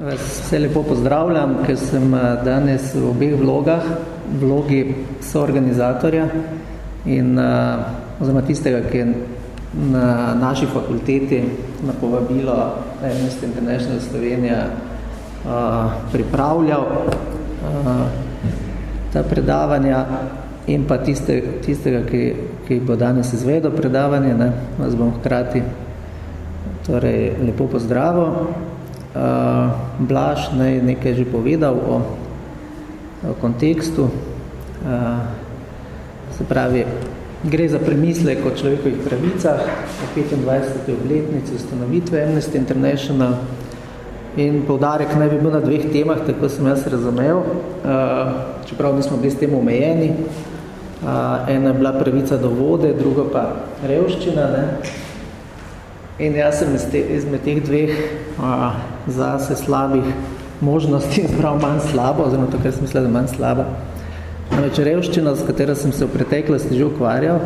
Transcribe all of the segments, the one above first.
Vas vse lepo pozdravljam, ker sem eh, danes v obeh vlogah, vlogi soorganizatorja in uh, oziroma tistega, ki je na naši fakulteti na povabilo Amnesty International Slovenija uh, pripravljal ta predavanja in pa tiste, tistega, ki, ki bo danes izvedel predavanje, ne, vas bom hkrati torej, lepo pozdravil. Uh, Blaž naj nekaj že povedal o, o kontekstu. Uh, se pravi, gre za premislek o človekovih pravicah o 25. obletnici ustanovitve Amnesty International in poudarek naj bi bil na dveh temah, tako sem jaz razumel, uh, čeprav nismo bili s tem omejeni. Ena je bila pravica do vode, drugo pa revščina. Ne? In jaz sem izmed teh dveh a, zase slabih možnosti izbral manj slabo, oziroma to, kar sem mislil, da manj slaba. Namreč revščina, s katero sem se v preteklosti že ukvarjal,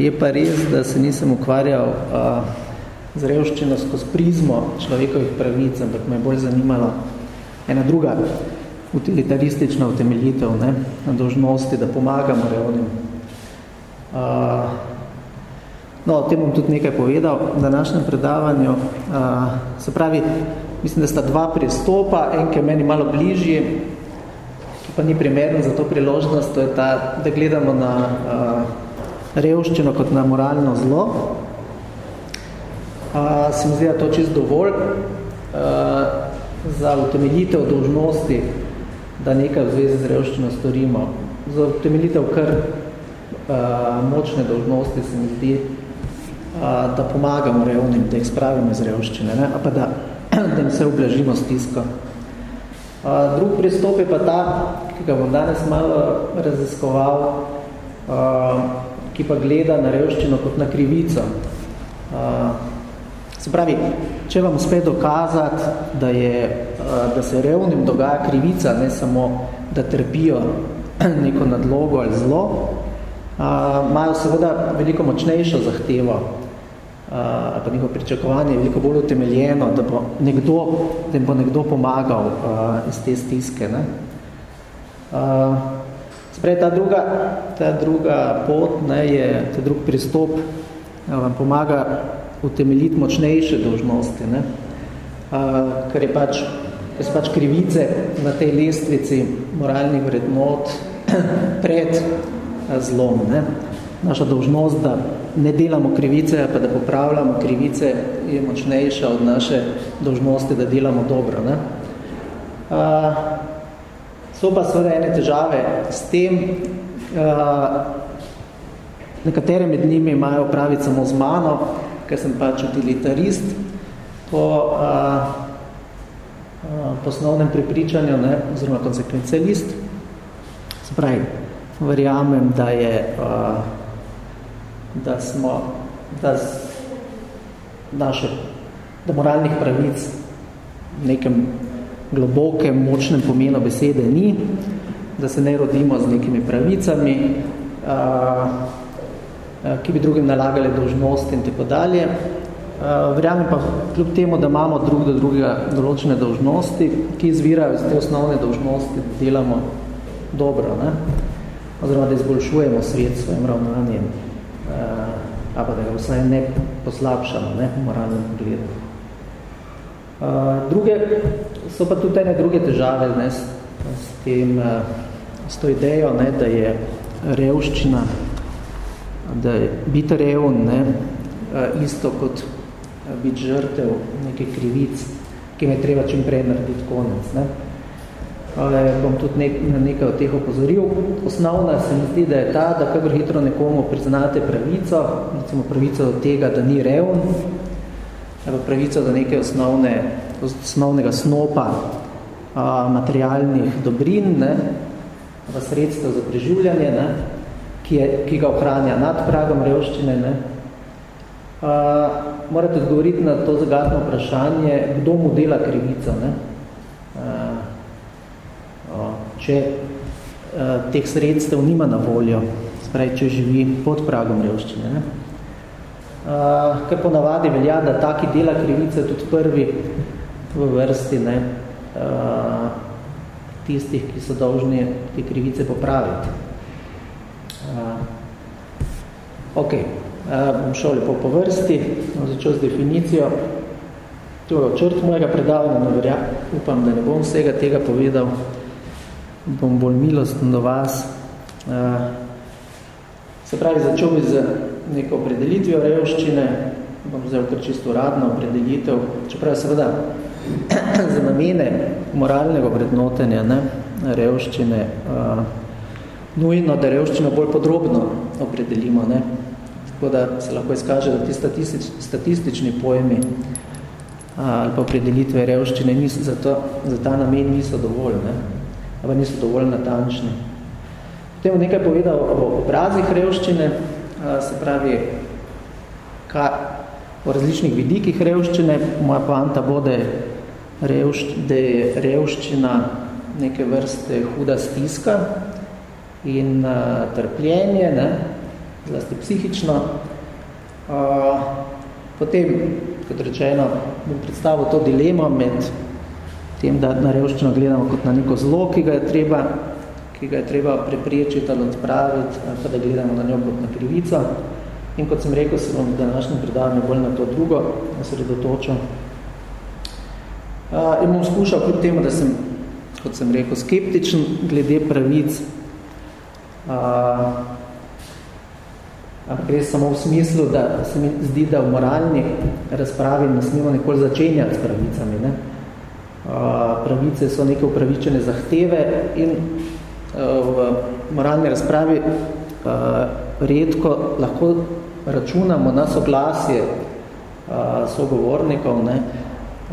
je pa res, da se nisem ukvarjal a, z revščino skozi prizmo človekovih pravic, ampak me je bolj zanimala ena druga utilitaristična utemeljitev, ne, na dožnosti, da pomagamo revnim. A, No, o tem bom tudi nekaj povedal v današnjem predavanju. Uh, se pravi, mislim, da sta dva pristopa, en, ki je meni malo bližji, ki pa ni primerno za to priložnost, to je ta, da gledamo na uh, revščino kot na moralno zlo. Uh, se mi zdi, da to čist dovolj uh, za utemeljitev dolžnosti, da nekaj v zvezi z revščino storimo. Za utemeljitev kar uh, močne dolžnosti se mi zdi, da pomagamo revnim, da jih spravimo iz revščine, ne? pa da, da jim se oblažimo stisko. Drug pristop je pa ta, ki ga bom danes malo raziskoval, ki pa gleda na revščino kot na krivico. Se pravi, če vam uspe dokazati, da, je, da se revnim dogaja krivica, ne samo, da trpijo neko nadlogo ali zlo, imajo seveda veliko močnejšo zahtevo ali pa njihovo pričakovanje je veliko bolj utemeljeno, da bo nekdo, da jim bo nekdo pomagal uh, iz te stiske. Ne? Uh, sprej, ta druga, ta druga pot ne, je, ta drug pristop vam pomaga utemeljiti močnejše dožnosti, ne? Uh, ker je pač, ker so pač krivice na tej lestvici moralnih vrednot pred zlom. Ne? Naša dožnost, da ne delamo krivice, pa da popravljamo krivice, je močnejša od naše dožnosti, da delamo dobro. Ne? Uh, so pa seveda ene težave s tem, uh, nekatere med njimi imajo praviti samo z mano, ker sem pač utilitarist po, uh, uh, osnovnem prepričanju, ne, oziroma konsekvencialist. Se pravi, verjamem, da je uh, da smo, da z naše, da moralnih pravic v nekem globokem, močnem pomenu besede ni, da se ne rodimo z nekimi pravicami, a, a, ki bi drugim nalagali dolžnosti in tako dalje. Verjamem pa kljub temu, da imamo drug do drugega določene dolžnosti, ki izvirajo iz te osnovne dolžnosti, da delamo dobro, ne? oziroma da izboljšujemo svet s svojim ravnanjem ali pa da ga vsaj ne poslabšamo, ne, moralnem pogledu. Uh, druge, so pa tudi ene druge težave ne, s, s, tem, uh, s to idejo, ne, da je revščina, da je biti revn, ne, uh, isto kot biti žrtev nekaj krivic, ki me treba čim prej narediti konec. Ne. Uh, bom tudi nek, na nekaj od teh opozoril. Osnovna se mi zdi, da je ta, da kakor hitro nekomu priznate pravico, recimo pravico do tega, da ni revn, ali pravico do neke osnovne, osnovnega snopa uh, materialnih dobrin, ne, v sredstvo za preživljanje, ne, ki, je, ki ga ohranja nad pragom revščine. Ne. Uh, morate odgovoriti na to zagadno vprašanje, kdo mu dela krivico. Ne. Če uh, teh sredstev nima na voljo, spravi, če živi pod pragom revščine. Ne? Uh, ker ponavadi velja, da taki dela krivice tudi prvi v vrsti ne, uh, tistih, ki so dolžni te krivice popraviti. Uh, ok, uh, bom šel lepo po vrsti, bom začel z definicijo. To je črt mojega predavanja, no verja, upam, da ne bom vsega tega povedal, bom bolj milosten do vas. Uh, se pravi, začel bi z neko opredelitvijo revščine, bom vzel kar čisto radno opredelitev, čeprav seveda za namene moralnega vrednotenja ne, revščine uh, nujno, da revščino bolj podrobno opredelimo. Ne. Tako da se lahko izkaže, da ti statistič, statistični pojmi uh, ali pa opredelitve revščine niso, za, to, za ta namen niso dovolj, ne, ali niso dovolj natančni. Potem nekaj povedal o obrazih revščine, se pravi, ka, o različnih vidikih revščine. Moja poanta bo, da je, revšč, da je revščina neke vrste huda stiska in uh, trpljenje, ne, zlasti psihično. Uh, potem, kot rečeno, bom predstavil to dilemo med tem, da na revščino gledamo kot na neko zlo, ki ga je treba, ki ga je treba preprečiti ali odpraviti, ali pa da gledamo na njo kot na krivico. In kot sem rekel, se bom v današnjem predavanju bolj na to drugo osredotočil. Uh, in bom skušal kljub temu, da sem, kot sem rekel, skeptičen glede pravic, uh, ampak res samo v smislu, da se mi zdi, da v moralni razpravi ne smemo nikoli začenjati s pravicami. Ne? Pravice so neke upravičene zahteve in uh, v moralni razpravi uh, redko lahko računamo na soglasje sogovornikov ne,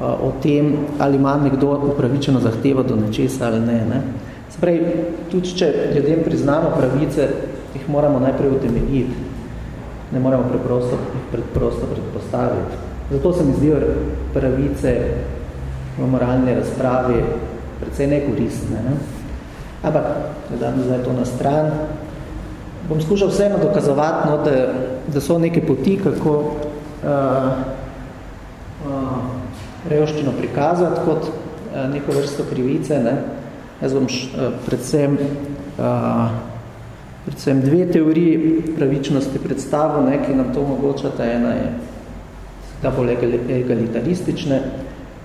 o tem, ali ima nekdo upravičeno zahtevo do nečesa ali ne. ne. Sprej, tudi če ljudem priznamo pravice, jih moramo najprej utemeljiti. Ne moramo preprosto, preprosto predpostaviti. Zato se mi zdijo pravice v moralni razpravi precej nekoristne. Ne. Ampak, da dam zdaj to na stran, bom skušal vseeno dokazovati, no, da, da so neke poti, kako uh, uh, revščino prikazati kot uh, neko vrsto krivice. Ne. Jaz bom š, uh, predvsem, uh, predvsem dve teoriji pravičnosti predstavil, ne, ki nam to omogočata. Ena je ta bolj egalitaristične,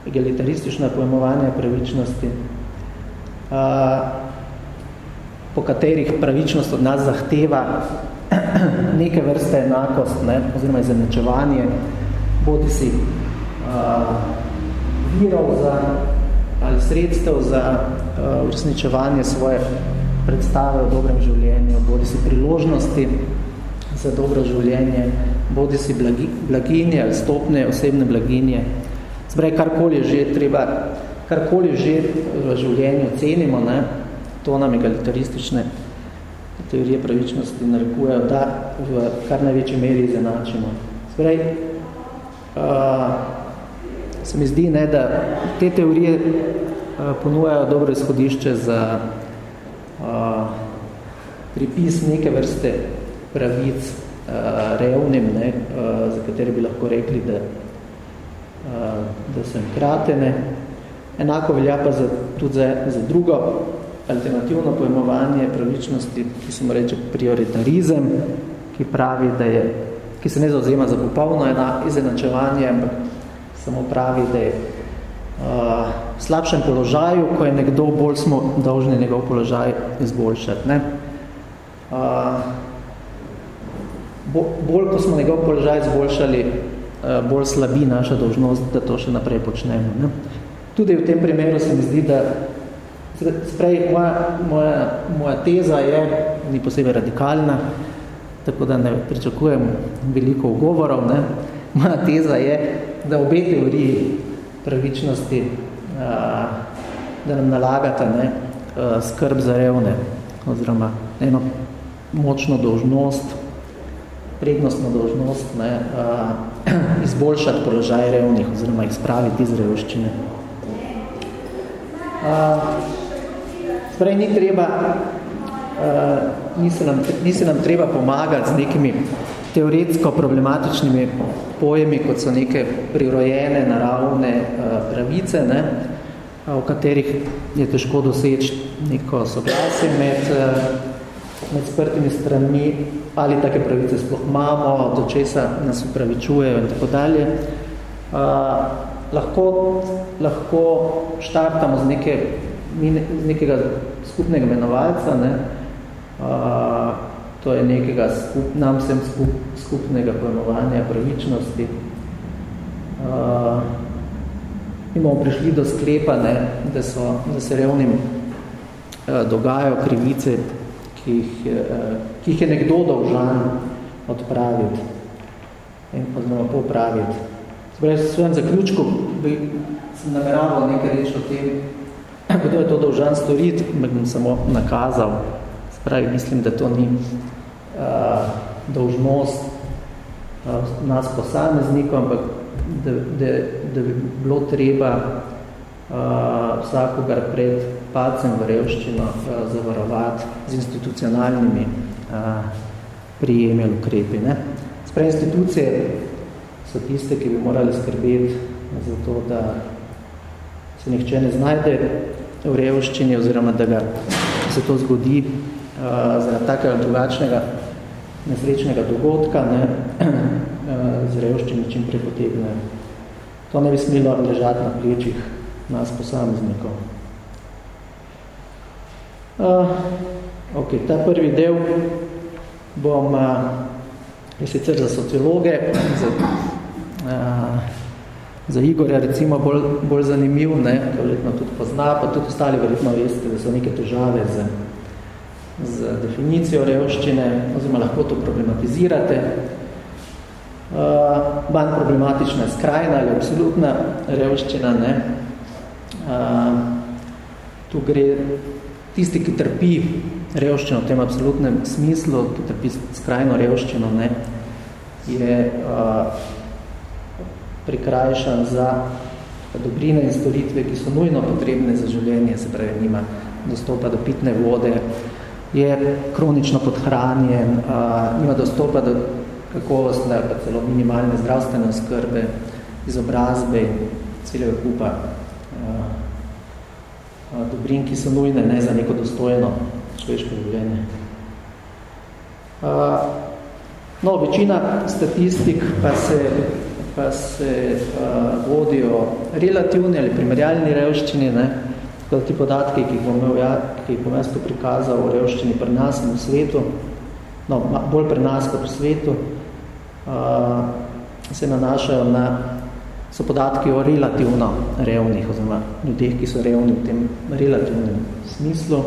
egalitaristična pojmovanje pravičnosti. Uh, po katerih pravičnost od nas zahteva neke vrste enakost, ne, oziroma izenačevanje, bodi si uh, virov za, ali sredstev za uresničevanje svoje predstave o dobrem življenju, bodi si priložnosti za dobro življenje, bodi si blagi, blaginje ali stopne osebne blaginje. Zbrej, karkoli že treba, karkoli že v življenju cenimo, ne, to nam egalitaristične teorije pravičnosti narekujejo, da v kar največji meri izenačimo. Sprej, uh, se mi zdi, ne, da te teorije uh, ponujajo dobro izhodišče za uh, pripis neke vrste pravic uh, revnim, ne, uh, za katere bi lahko rekli, da, da so kratene. Enako velja pa za, tudi za, za drugo alternativno pojmovanje pravičnosti, ki se mu reče prioritarizem, ki pravi, da je, ki se ne zauzema za popolno izenačevanje, ampak samo pravi, da je uh, v slabšem položaju, ko je nekdo, bolj smo dolžni njegov položaj izboljšati. Ne? Uh, bolj, ko smo njegov položaj izboljšali, uh, bolj slabi naša dolžnost, da to še naprej počnemo. Ne? Tudi v tem primeru se mi zdi, da Sprej, moja, moja, moja teza je, ni posebej radikalna, tako da ne pričakujem veliko ugovorov. Ne. Moja teza je, da obe teoriji pravičnosti, a, da nam nalagata ne, a, skrb za revne, oziroma eno močno dolžnost, prednostno dolžnost, ne, a, izboljšati položaj revnih, oziroma jih spraviti iz revščine. A, Torej, ni treba, uh, ni, se nam, ni se nam treba pomagati z nekimi teoretsko problematičnimi pojemi, kot so neke prirojene, naravne uh, pravice. Ne? v katerih je težko doseči neko soglasje med, med sprtimi stranmi, ali take pravice sploh imamo, do česa nas upravičujejo in tako dalje. Lahko, lahko štartamo z, neke, z nekega skupnega menovalca, ne? A, to je nekega skup, nam vsem skup, skupnega pojmovanja pravičnosti. A, in bomo prišli do sklepa, ne, da, so, da se revnim a, dogajajo krivice, ki jih, a, ki jih je nekdo dolžan odpraviti in poznamo popraviti. Zdaj, v svojem zaključku bi sem nameraval nekaj reči o tem, kdo je to dolžan storiti, me bom samo nakazal. Spravi, mislim, da to ni uh, dolžnost uh, nas posameznikov, ampak da, da, da bi bilo treba uh, vsakogar pred pacem v revščino uh, zavarovati z institucionalnimi uh, prijemi ali ukrepi. Ne? Spravi, institucije so tiste, ki bi morali skrbeti za to, da se nihče ne znajde v revščini oziroma da ga se to zgodi uh, zaradi takega drugačnega nesrečnega dogodka, ne, uh, z revščini čim prepotegne. To ne bi smelo ležati na plečih nas posameznikov. Uh, ok, ta prvi del bom uh, je sicer za sociologe, za uh, za Igorja recimo bolj, bolj zanimiv, ne, ki verjetno tudi pozna, pa tudi ostali verjetno veste, da so neke težave z, z definicijo revščine, oziroma lahko to problematizirate. Uh, manj problematična je skrajna ali absolutna revščina. Ne. Uh, tu gre tisti, ki trpi revščino v tem absolutnem smislu, ki trpi skrajno revščino, ne, je uh, prikrajšan za dobrine in storitve, ki so nujno potrebne za življenje, se pravi, nima dostopa do pitne vode, je kronično podhranjen, a, nima dostopa do kakovostne, pa celo minimalne zdravstvene oskrbe, izobrazbe celega kupa a, a, dobrin, ki so nujne ne, za neko dostojno človeško življenje. No, večina statistik pa se pa se vodijo relativni ali primerjalni revščini, ne? tako da ti podatki, ki jih bom, imel, ja, ki jih bom jaz prikazal o revščini pri nas in v svetu, no, bolj pri nas kot v svetu, uh, se nanašajo na, so podatki o relativno revnih, oziroma ljudeh, ki so revni v tem relativnem smislu.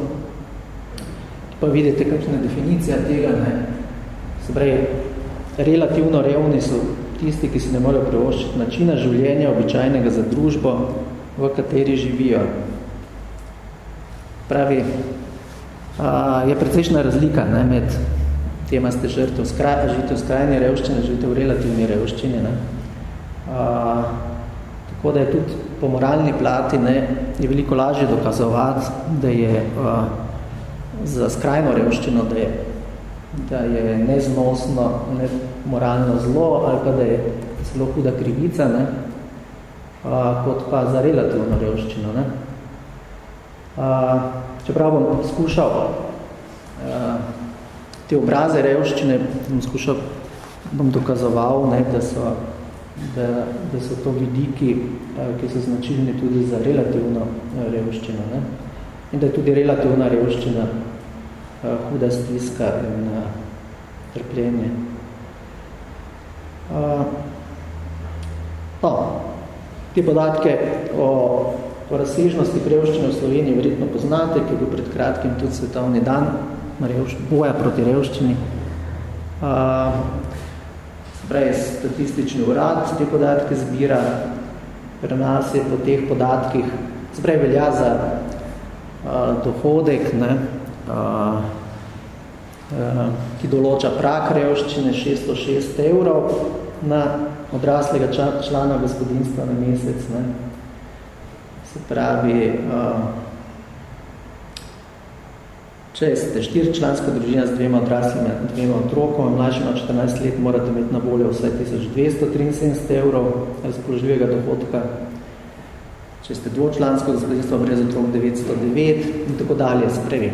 Pa vidite, kakšna definicija tega, ne? se pravi, relativno revni so tisti, ki si ne morejo prevoščiti načina življenja običajnega za družbo, v kateri živijo. Pravi, a, je precejšna razlika ne, med tema ste žrtev, skraj, živite v skrajni revščini, živite v relativni revščini. Ne. A, tako da je tudi po moralni plati ne, je veliko lažje dokazovati, da je a, za skrajno revščino, da je da je neznosno, ne moralno zlo ali pa da je zelo huda krivica, ne, a, kot pa za relativno revščino. Ne. A, čeprav bom skušal a, te obraze revščine, bom skušal, bom dokazoval, ne, da, so, da, da so to vidiki, a, ki so značilni tudi za relativno revščino. Ne. In da je tudi relativna revščina uh, huda stiska in trpljenje. No, te podatke o, razsežnosti revščine v Sloveniji verjetno poznate, ki je bil pred kratkim tudi svetovni dan boja proti revščini. Uh, Spravi, statistični urad te podatke zbira, pri nas je po teh podatkih, spravi, velja za uh, dohodek, ne, ki določa prak revščine 606 evrov na odraslega člana gospodinstva na mesec. Ne. Se pravi, če ste štiričlanska družina z dvema odraslima dvema otrokoma, mlajšima 14 let, morate imeti na voljo vsaj 1273 evrov razpoložljivega dohodka. če ste dvočlansko gospodinstvo brez otrok 909 in tako dalje sprevi.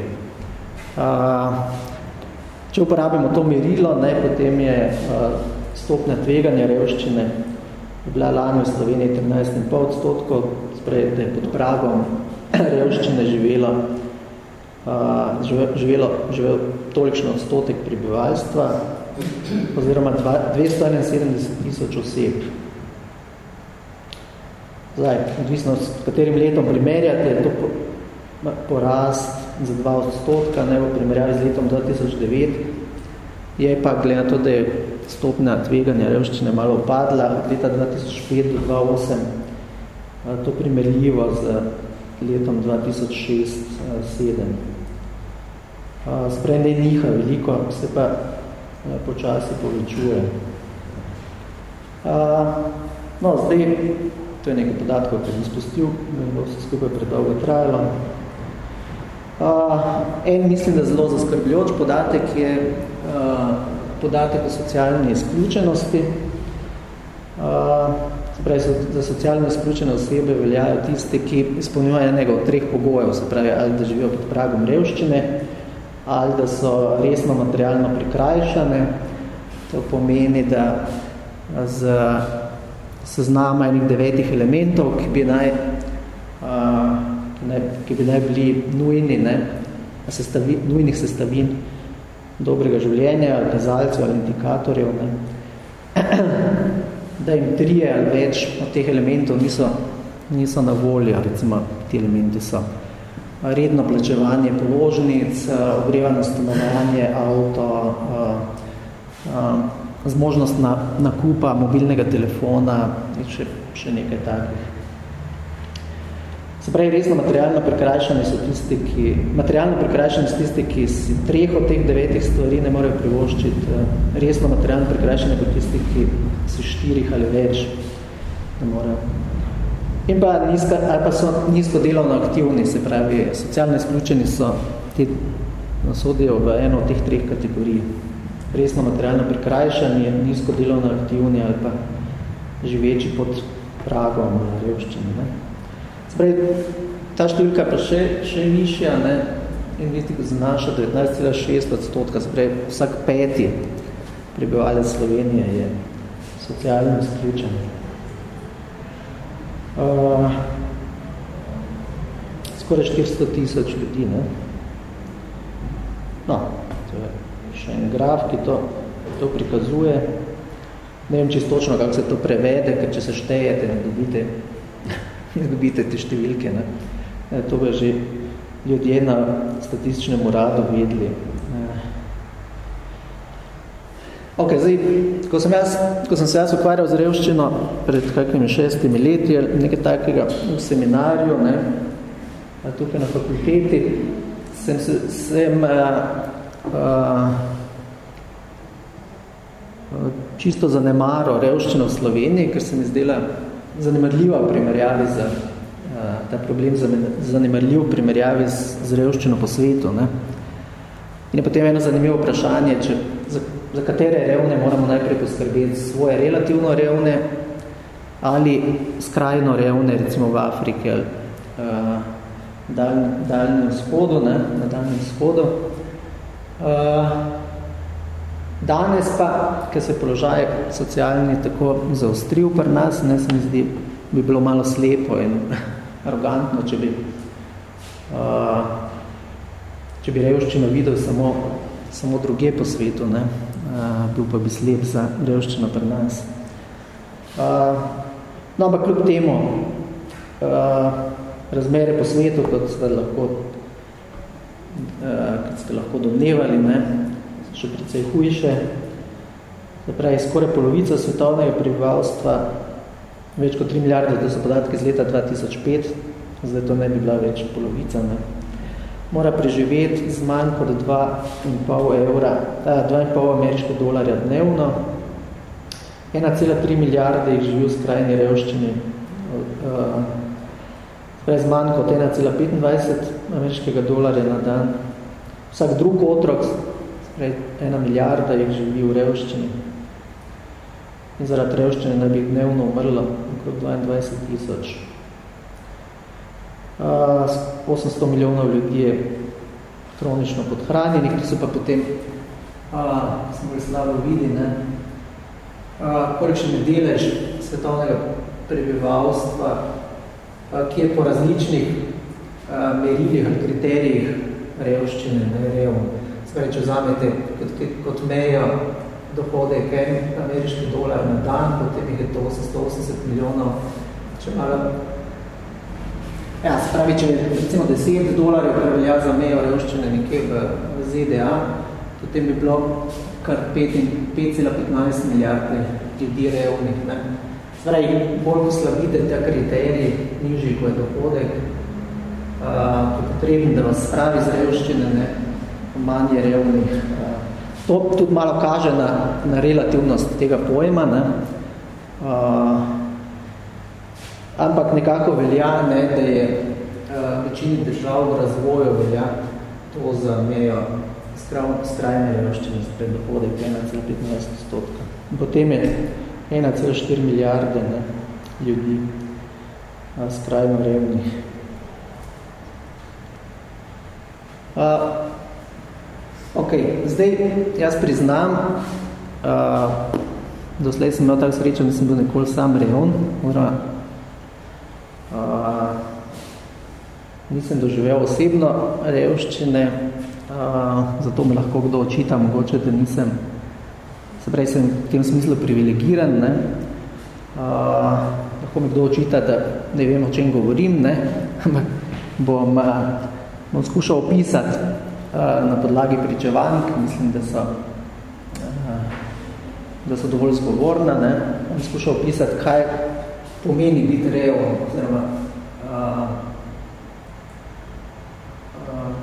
Če uporabimo to merilo, ne, potem je stopnja tveganja revščine bila lani v Sloveniji 13,5 odstotkov, sprej, da je pod pragom revščine živelo, živelo, živelo tolikšno odstotek prebivalstva, oziroma 271 tisoč oseb. Zdaj, odvisno s katerim letom primerjate, je to porast za 2 odstotka, ne v primerjavi z letom 2009, je pa, glede na to, da je stopnja tveganja revščine malo padla od leta 2005 do 2008, to primerljivo z letom 2006-2007. Sprej ne niha veliko, se pa počasi povečuje. No, zdaj To je nekaj podatkov, ki sem spustil, bo vse skupaj predolgo trajalo. En mislim, da zelo zaskrbljujoč podatek je podatek o socialni izključenosti. Pravi, za socialno izključene osebe veljajo tiste, ki izpolnjujejo enega od treh pogojev, se pravi, ali da živijo pod pragom revščine, ali da so resno materialno prikrajšane. To pomeni, da z seznama enih devetih elementov, ki bi naj, uh, ne, ki bi naj bili nujni, ne, sestavi, nujnih sestavin dobrega življenja, ali kazalcev ali indikatorjev, ne, da jim trije ali več od teh elementov niso, niso na voljo, recimo ti elementi so redno plačevanje položnic, ogrevano stanovanje, avto, uh, uh, zmožnost na, nakupa mobilnega telefona in še, še nekaj takih. Se pravi, resno materialno prekrajšani so tisti, ki, materialno prekrajšani so tisti, ki si treh od teh devetih stvari ne morejo privoščiti. Resno materialno prekrajšani pa tisti, ki si štirih ali več ne morejo. In pa, nizka, ali pa so nizko delovno aktivni, se pravi, socialno izključeni so, ti sodijo v eno od teh treh kategorij resno materialno prikrajšanje, nizko delovno aktivni ali pa živeči pod pragom revščine. Ne. Spravi, ta številka pa še, še višja ne, in vidite, ko znaša 19,6 odstotka, spravi, vsak peti prebivalec Slovenije je socialno izključen. Uh, skoraj 400 tisoč ljudi. Ne. No, to je še en graf, ki to, to prikazuje. Ne vem čisto točno, kako se to prevede, ker če se štejete, ne dobite, ne dobite te številke. Ne. E, to bi že ljudje na statističnem uradu vedli. E. Ok, zdaj, ko sem, jaz, ko sem se jaz ukvarjal z revščino pred kakimi šestimi leti, nekaj takega v seminarju, ne, tukaj na fakulteti, sem, sem uh, čisto zanemaro revščino v Sloveniji, ker se mi zdela zanemarljiva v primerjavi z, ta problem zanemarljiv v primerjavi z, z revščino po svetu. Ne. In je potem eno zanimivo vprašanje, če, za, katere revne moramo najprej poskrbeti svoje relativno revne ali skrajno revne, recimo v Afriki ali uh, daljnem vzhodu, ne, na daljnem vzhodu. Uh, Danes pa, ker se položaj socialni tako zaostril pri nas, ne, se mi zdi, bi bilo malo slepo in arogantno, če bi, uh, če bi revščino videl samo, samo druge po svetu, ne, bil pa bi slep za revščino pri nas. Uh, no, ampak kljub temu, uh, razmere po svetu, kot ste lahko, uh, kot ste lahko domnevali, ne, še precej hujše. Zapravi, skoraj polovica svetovnega prebivalstva, več kot 3 milijarde, to so podatki z leta 2005, zdaj to ne bi bila več polovica, ne. Mora preživeti z manj kot 2,5 evra, 2,5 ameriškega dolarja dnevno, 1,3 milijarde jih živi v skrajni revščini, z manj kot 1,25 ameriškega dolarja na dan. Vsak drug otrok Prej ena milijarda jih živi v revščini. In zaradi revščine naj bi dnevno umrlo okrog 22 tisoč. 800 milijonov ljudi je kronično podhranjenih, ki so pa potem, smo bolj slabo vidi, ne, kolikšen je delež svetovnega prebivalstva, ki je po različnih merilih ali kriterijih revščine, ne revno. Sprej, če vzamete kot, kot mejo dohodek en ameriški dolar na dan, potem jih je to 180 milijonov. Če malo Ja, se pravi, če recimo 10 dolarjev prevelja za mejo revščine nekje v, ZDA, potem bi bilo kar 5,15 milijarde ljudi revnih. Ne? Se pravi, bolj ko slabite te kriteriji, nižji, ko je dohodek, uh, je potrebno, da vas spravi z revščine, ne? manje revnih. Uh, to tudi malo kaže na, na relativnost tega pojma. Ne? Uh, ampak nekako velja, ne, da je uh, večini držav v razvoju velja to za mejo skrajne revščine spred dohodek 1,15 stotka. Potem je 1,4 milijarde ne, ljudi uh, skrajno revnih. Uh, ok, zdaj jaz priznam, uh, doslej sem imel tako srečo, da sem bil nekoli sam revn, oziroma nisem doživel osebno revščine, uh, zato me lahko kdo očita, mogoče, da nisem, se pravi, sem v tem smislu privilegiran, ne. Uh, lahko mi kdo očita, da ne vem, o čem govorim, ne, ampak bom, uh, bom skušal opisati uh, na podlagi pričevanj, mislim, da so, uh, da so dovolj zgovorna, ne, bom skušal opisati, kaj pomeni biti revno, oziroma uh, uh,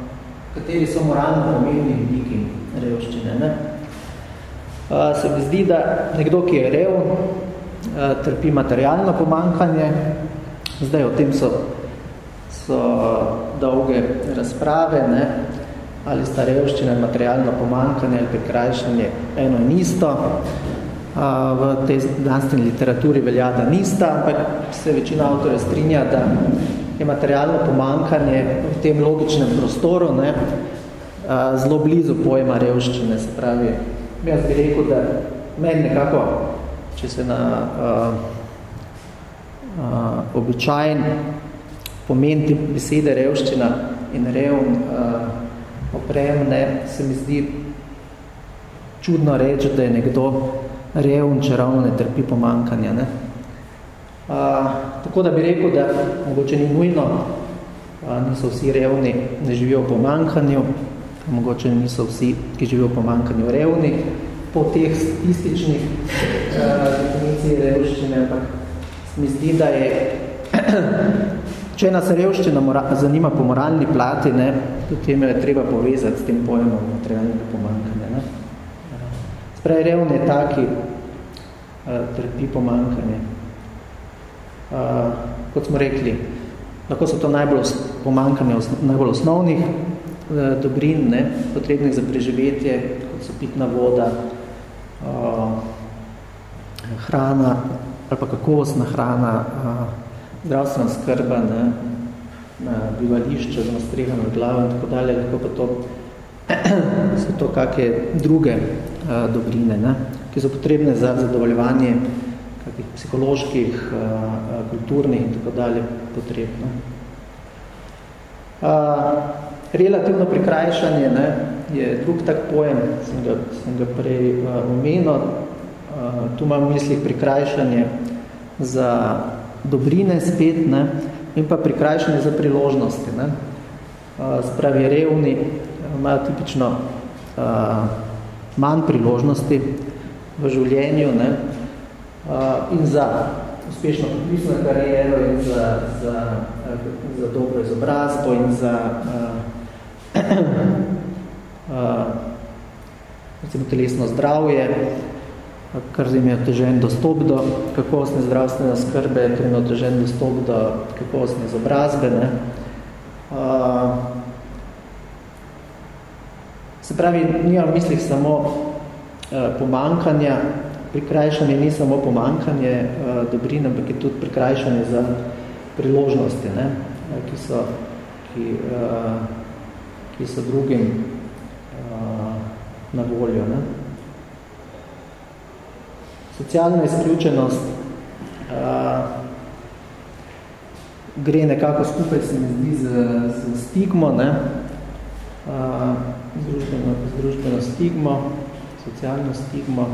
kateri so moralno pomembni vidiki revščine. Ne? Uh, se mi zdi, da nekdo, ki je rev, uh, trpi materialno pomankanje, zdaj o tem so, so dolge razprave, ne? ali sta revščina materialno pomankanje ali prikrajšanje eno in isto v tej znanstveni literaturi velja, da nista, ampak se večina avtorja strinja, da je materialno pomankanje v tem logičnem prostoru ne, zelo blizu pojma revščine. Se pravi, jaz bi rekel, da meni nekako, če se na uh, uh, običajen pomen te besede revščina in revn uh, opremne, se mi zdi čudno reči, da je nekdo revn, če ravno ne trpi pomankanja. Ne? A, tako da bi rekel, da mogoče ni nujno, a, niso vsi revni, ne živijo v pomankanju, mogoče niso vsi, ki živijo v pomankanju, revni, po teh statističnih definicij revščine, ampak mi zdi, da je, če nas revščina mora, zanima po moralni plati, ne, potem je treba povezati s tem pojemom materialnega pomankanja. Ne? Sprej revne taki trpi pomankanje. Kot smo rekli, lahko so to najbolj pomankanje najbolj osnovnih uh, dobrin, ne, potrebnih za preživetje, kot so pitna voda, hrana ali pa kakovostna hrana, zdravstvena skrba, ne, na bivališče, na streha na glavo in tako dalje, lahko pa to so to kakšne druge uh, dobrine, ne, ki so potrebne za zadovoljevanje kakih psiholoških, uh, kulturnih in tako dalje potrebno. Uh, relativno prikrajšanje ne, je drug tak pojem, sem ga, sem ga prej uh, omenil. Uh, tu imam v mislih prikrajšanje za dobrine spet ne, in pa prikrajšanje za priložnosti. Ne. Uh, spravi revni, imajo tipično uh, manj priložnosti v življenju ne? Uh, in za uspešno poklicno kariero in za, za, za dobro izobrazbo in za uh, uh, recimo telesno zdravje, kar jim je otežen dostop do kakovostne zdravstvene skrbe, ker jim je otežen dostop do kakovostne izobrazbe. Ne? Uh, Se pravi, nima v mislih samo uh, pomankanja, prikrajšanje ni samo pomankanje uh, dobrin, ampak je tudi prikrajšanje za priložnosti. Ne? ki so, ki, ki so drugim na voljo. Ne? Socialna izključenost gre nekako skupaj, se mi zdi, z, z stigmo, ne? Združbeno, združbeno stigmo, socialno stigmo.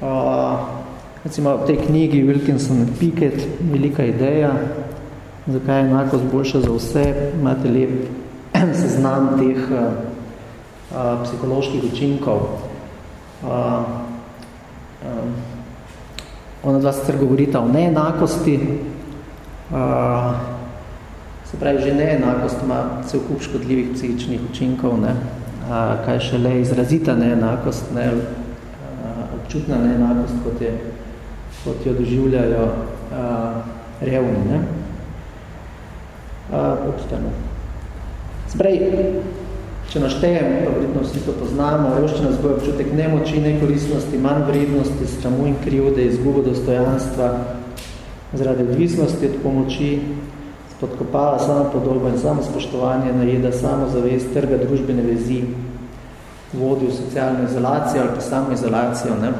Uh, recimo v tej knjigi Wilkinson Pickett, velika ideja, zakaj je enakost boljša za vse, imate lep seznam teh uh, uh, psiholoških učinkov. Uh, um, ona dva sicer govorita o neenakosti, uh, se pravi, že neenakost ima cel kup škodljivih psihičnih učinkov, ne? Uh, kaj šele izrazita neenakost, ne? občutna neenakost, kot, je, kot jo doživljajo uh, revni. Ne? Uh, Sprej, če naštejem, pa vredno vsi to poznamo, revščina zboj občutek nemoči, nekoristnosti, manj vrednosti, stramu in krivde, izgubo dostojanstva, zaradi odvisnosti od pomoči, spodkopala samo podoba in samo spoštovanje, najeda samo zavest, trga družbene vezi, vodi v socialno izolacijo ali pa samo izolacijo. Ne?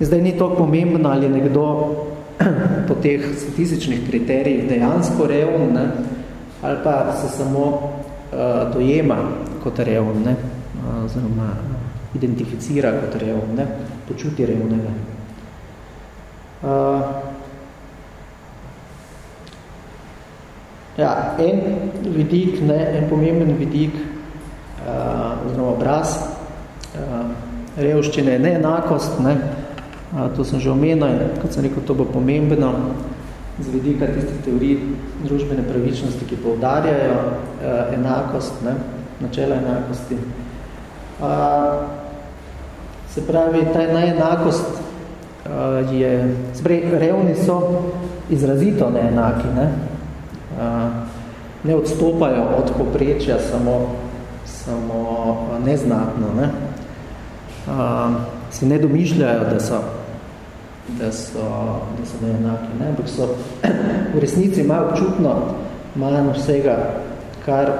Zdaj ni to pomembno, ali je nekdo po teh statističnih kriterijih dejansko revn, ne? ali pa se samo uh, dojema kot revn, ne? Uh, oziroma identificira kot revn, ne? počuti revnega. Uh, ja, en vidik, ne, en pomemben vidik uh, oziroma obraz uh, revščine je neenakost, ne? uh, to sem že omenil, kot sem rekel, to bo pomembno z vidika tistih teorij družbene pravičnosti, ki poudarjajo uh, enakost, ne? načela enakosti. Uh, se pravi, ta neenakost uh, je, se pravi, revni so izrazito neenaki, ne? Ne odstopajo od poprečja samo samo neznatno, ne? Si ne domišljajo, da so, da so, da so neenaki, ne? ampak so v resnici imajo občutno manj vsega, kar,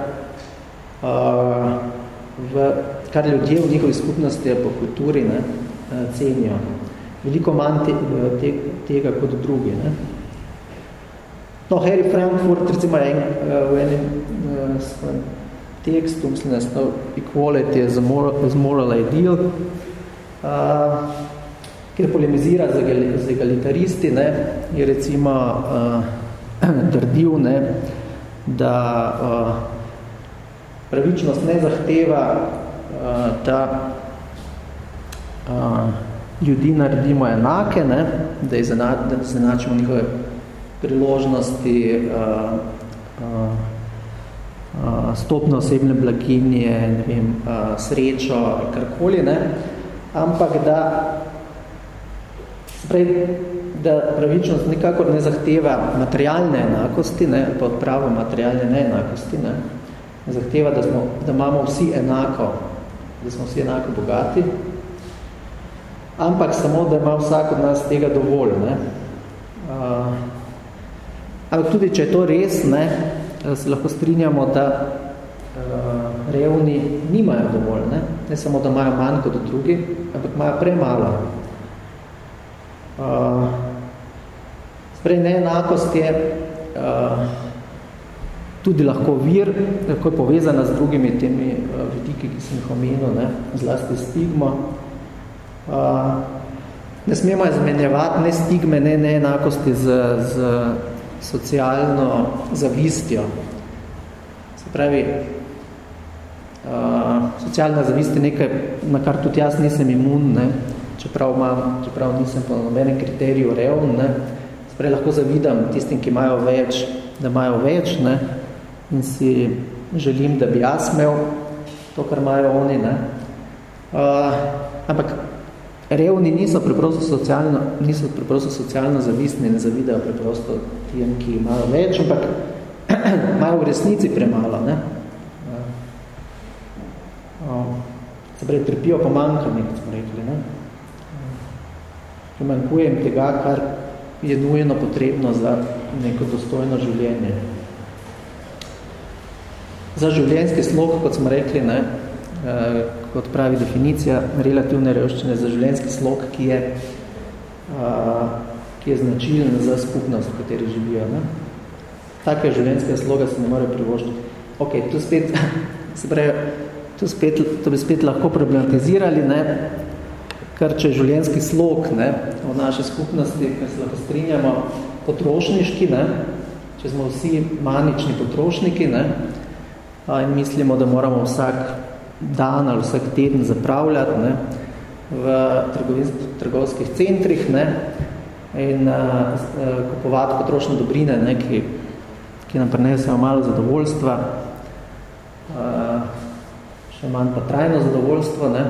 v, kar ljudje v njihovi skupnosti po kulturi ne, cenijo. Veliko manj te, te, tega kot drugi. Ne? No, Harry Frankfurt, recimo, en, v enem uh, tekstu, mislim, da je Equality as, moral, as moral ideal, uh, kjer polemizira z, z egalitaristi, ne, je recimo uh, trdil, ne, da uh, pravičnost ne zahteva, uh, da uh, ljudi naredimo enake, ne, da izenačimo njihove priložnosti, uh, uh, stopno osebne blaginje, ne vem, srečo, karkoli, ne, ampak da, sprej, da pravičnost nikakor ne zahteva materialne enakosti, ne, pa odpravo materialne neenakosti, ne, zahteva, da, smo, da imamo vsi enako, da smo vsi enako bogati, ampak samo, da ima vsak od nas tega dovolj, ne. Uh, ampak tudi, če je to res, ne, Eh, se lahko strinjamo, da uh, revni nimajo dovolj. Ne? ne samo, da imajo manj kot drugi, ampak imajo premalo. Uh, sprej neenakost je uh, tudi lahko vir, lahko je povezana z drugimi temi uh, vidiki, ki sem jih omenil, ne? zlasti stigmo. Uh, ne smemo izmenjevati ne stigme, ne neenakosti z, z socialno zavistjo. Se pravi, uh, socialna zavist je nekaj, na kar tudi jaz nisem imun, ne? Čeprav, imam, čeprav nisem po nobenem kriteriju revn, ne? Se pravi, lahko zavidam tistim, ki imajo več, da imajo več, ne? in si želim, da bi jaz imel to, kar imajo oni. Ne? Uh, ampak revni niso preprosto socialno, niso preprosto socialno zavistni, ne zavidajo preprosto tem, ki imajo več, ampak imajo v resnici premalo. Ne? Se pravi, trpijo pomankanje, kot smo rekli. Ne? Pomankuje jim tega, kar je nujno potrebno za neko dostojno življenje. za življenjski slog, kot smo rekli, ne, uh, kot pravi definicija relativne revščine za življenjski slog, ki je, uh, ki je značilen za skupnost, v kateri živijo. Ne. Take življenjske sloga se ne more privoščiti. Ok, tu spet, se pravi, tu spet, to bi spet lahko problematizirali, ne, kar če je življenjski slog ne, v naši skupnosti, ker se lahko strinjamo, potrošniški, ne, če smo vsi manični potrošniki ne, in mislimo, da moramo vsak dan ali vsak teden zapravljati ne, v trgovskih centrih ne, in uh, kupovati potrošne dobrine, ne, ki, ki nam prinesejo malo zadovoljstva, uh, še manj pa trajno zadovoljstvo. Ne.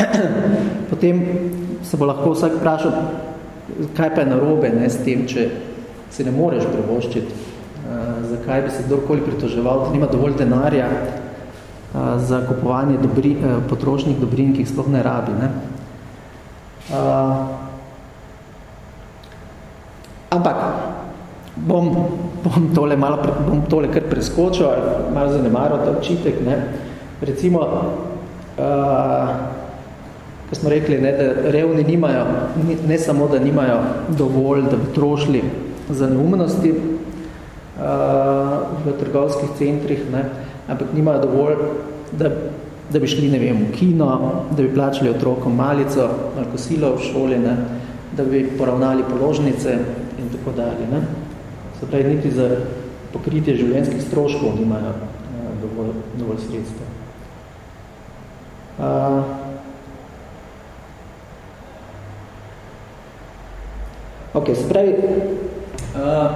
Potem se bo lahko vsak vprašal, kaj pa je narobe ne, s tem, če se ne moreš prevoščiti, uh, zakaj bi se kdorkoli pritoževal, da nima dovolj denarja uh, za kupovanje dobri, uh, potrošnih dobrin, ki jih sploh ne rabi. Ne. Uh, ampak bom, bom, tole malo, bom tole kar preskočil, malo zanemaral ta očitek. Ne. Recimo, uh, ko smo rekli, ne, da revni nimajo, ne samo, da nimajo dovolj, da bi trošili za neumnosti uh, v trgovskih centrih, ne, ampak nimajo dovolj, da, da bi šli, ne vem, v kino, da bi plačali otrokom malico, ali kosilo v šoli, ne, da bi poravnali položnice in tako dalje. Ne. Se pravi, niti za pokritje življenjskih stroškov nimajo uh, dovolj, dovolj sredstva. Uh, Ok, se pravi, uh,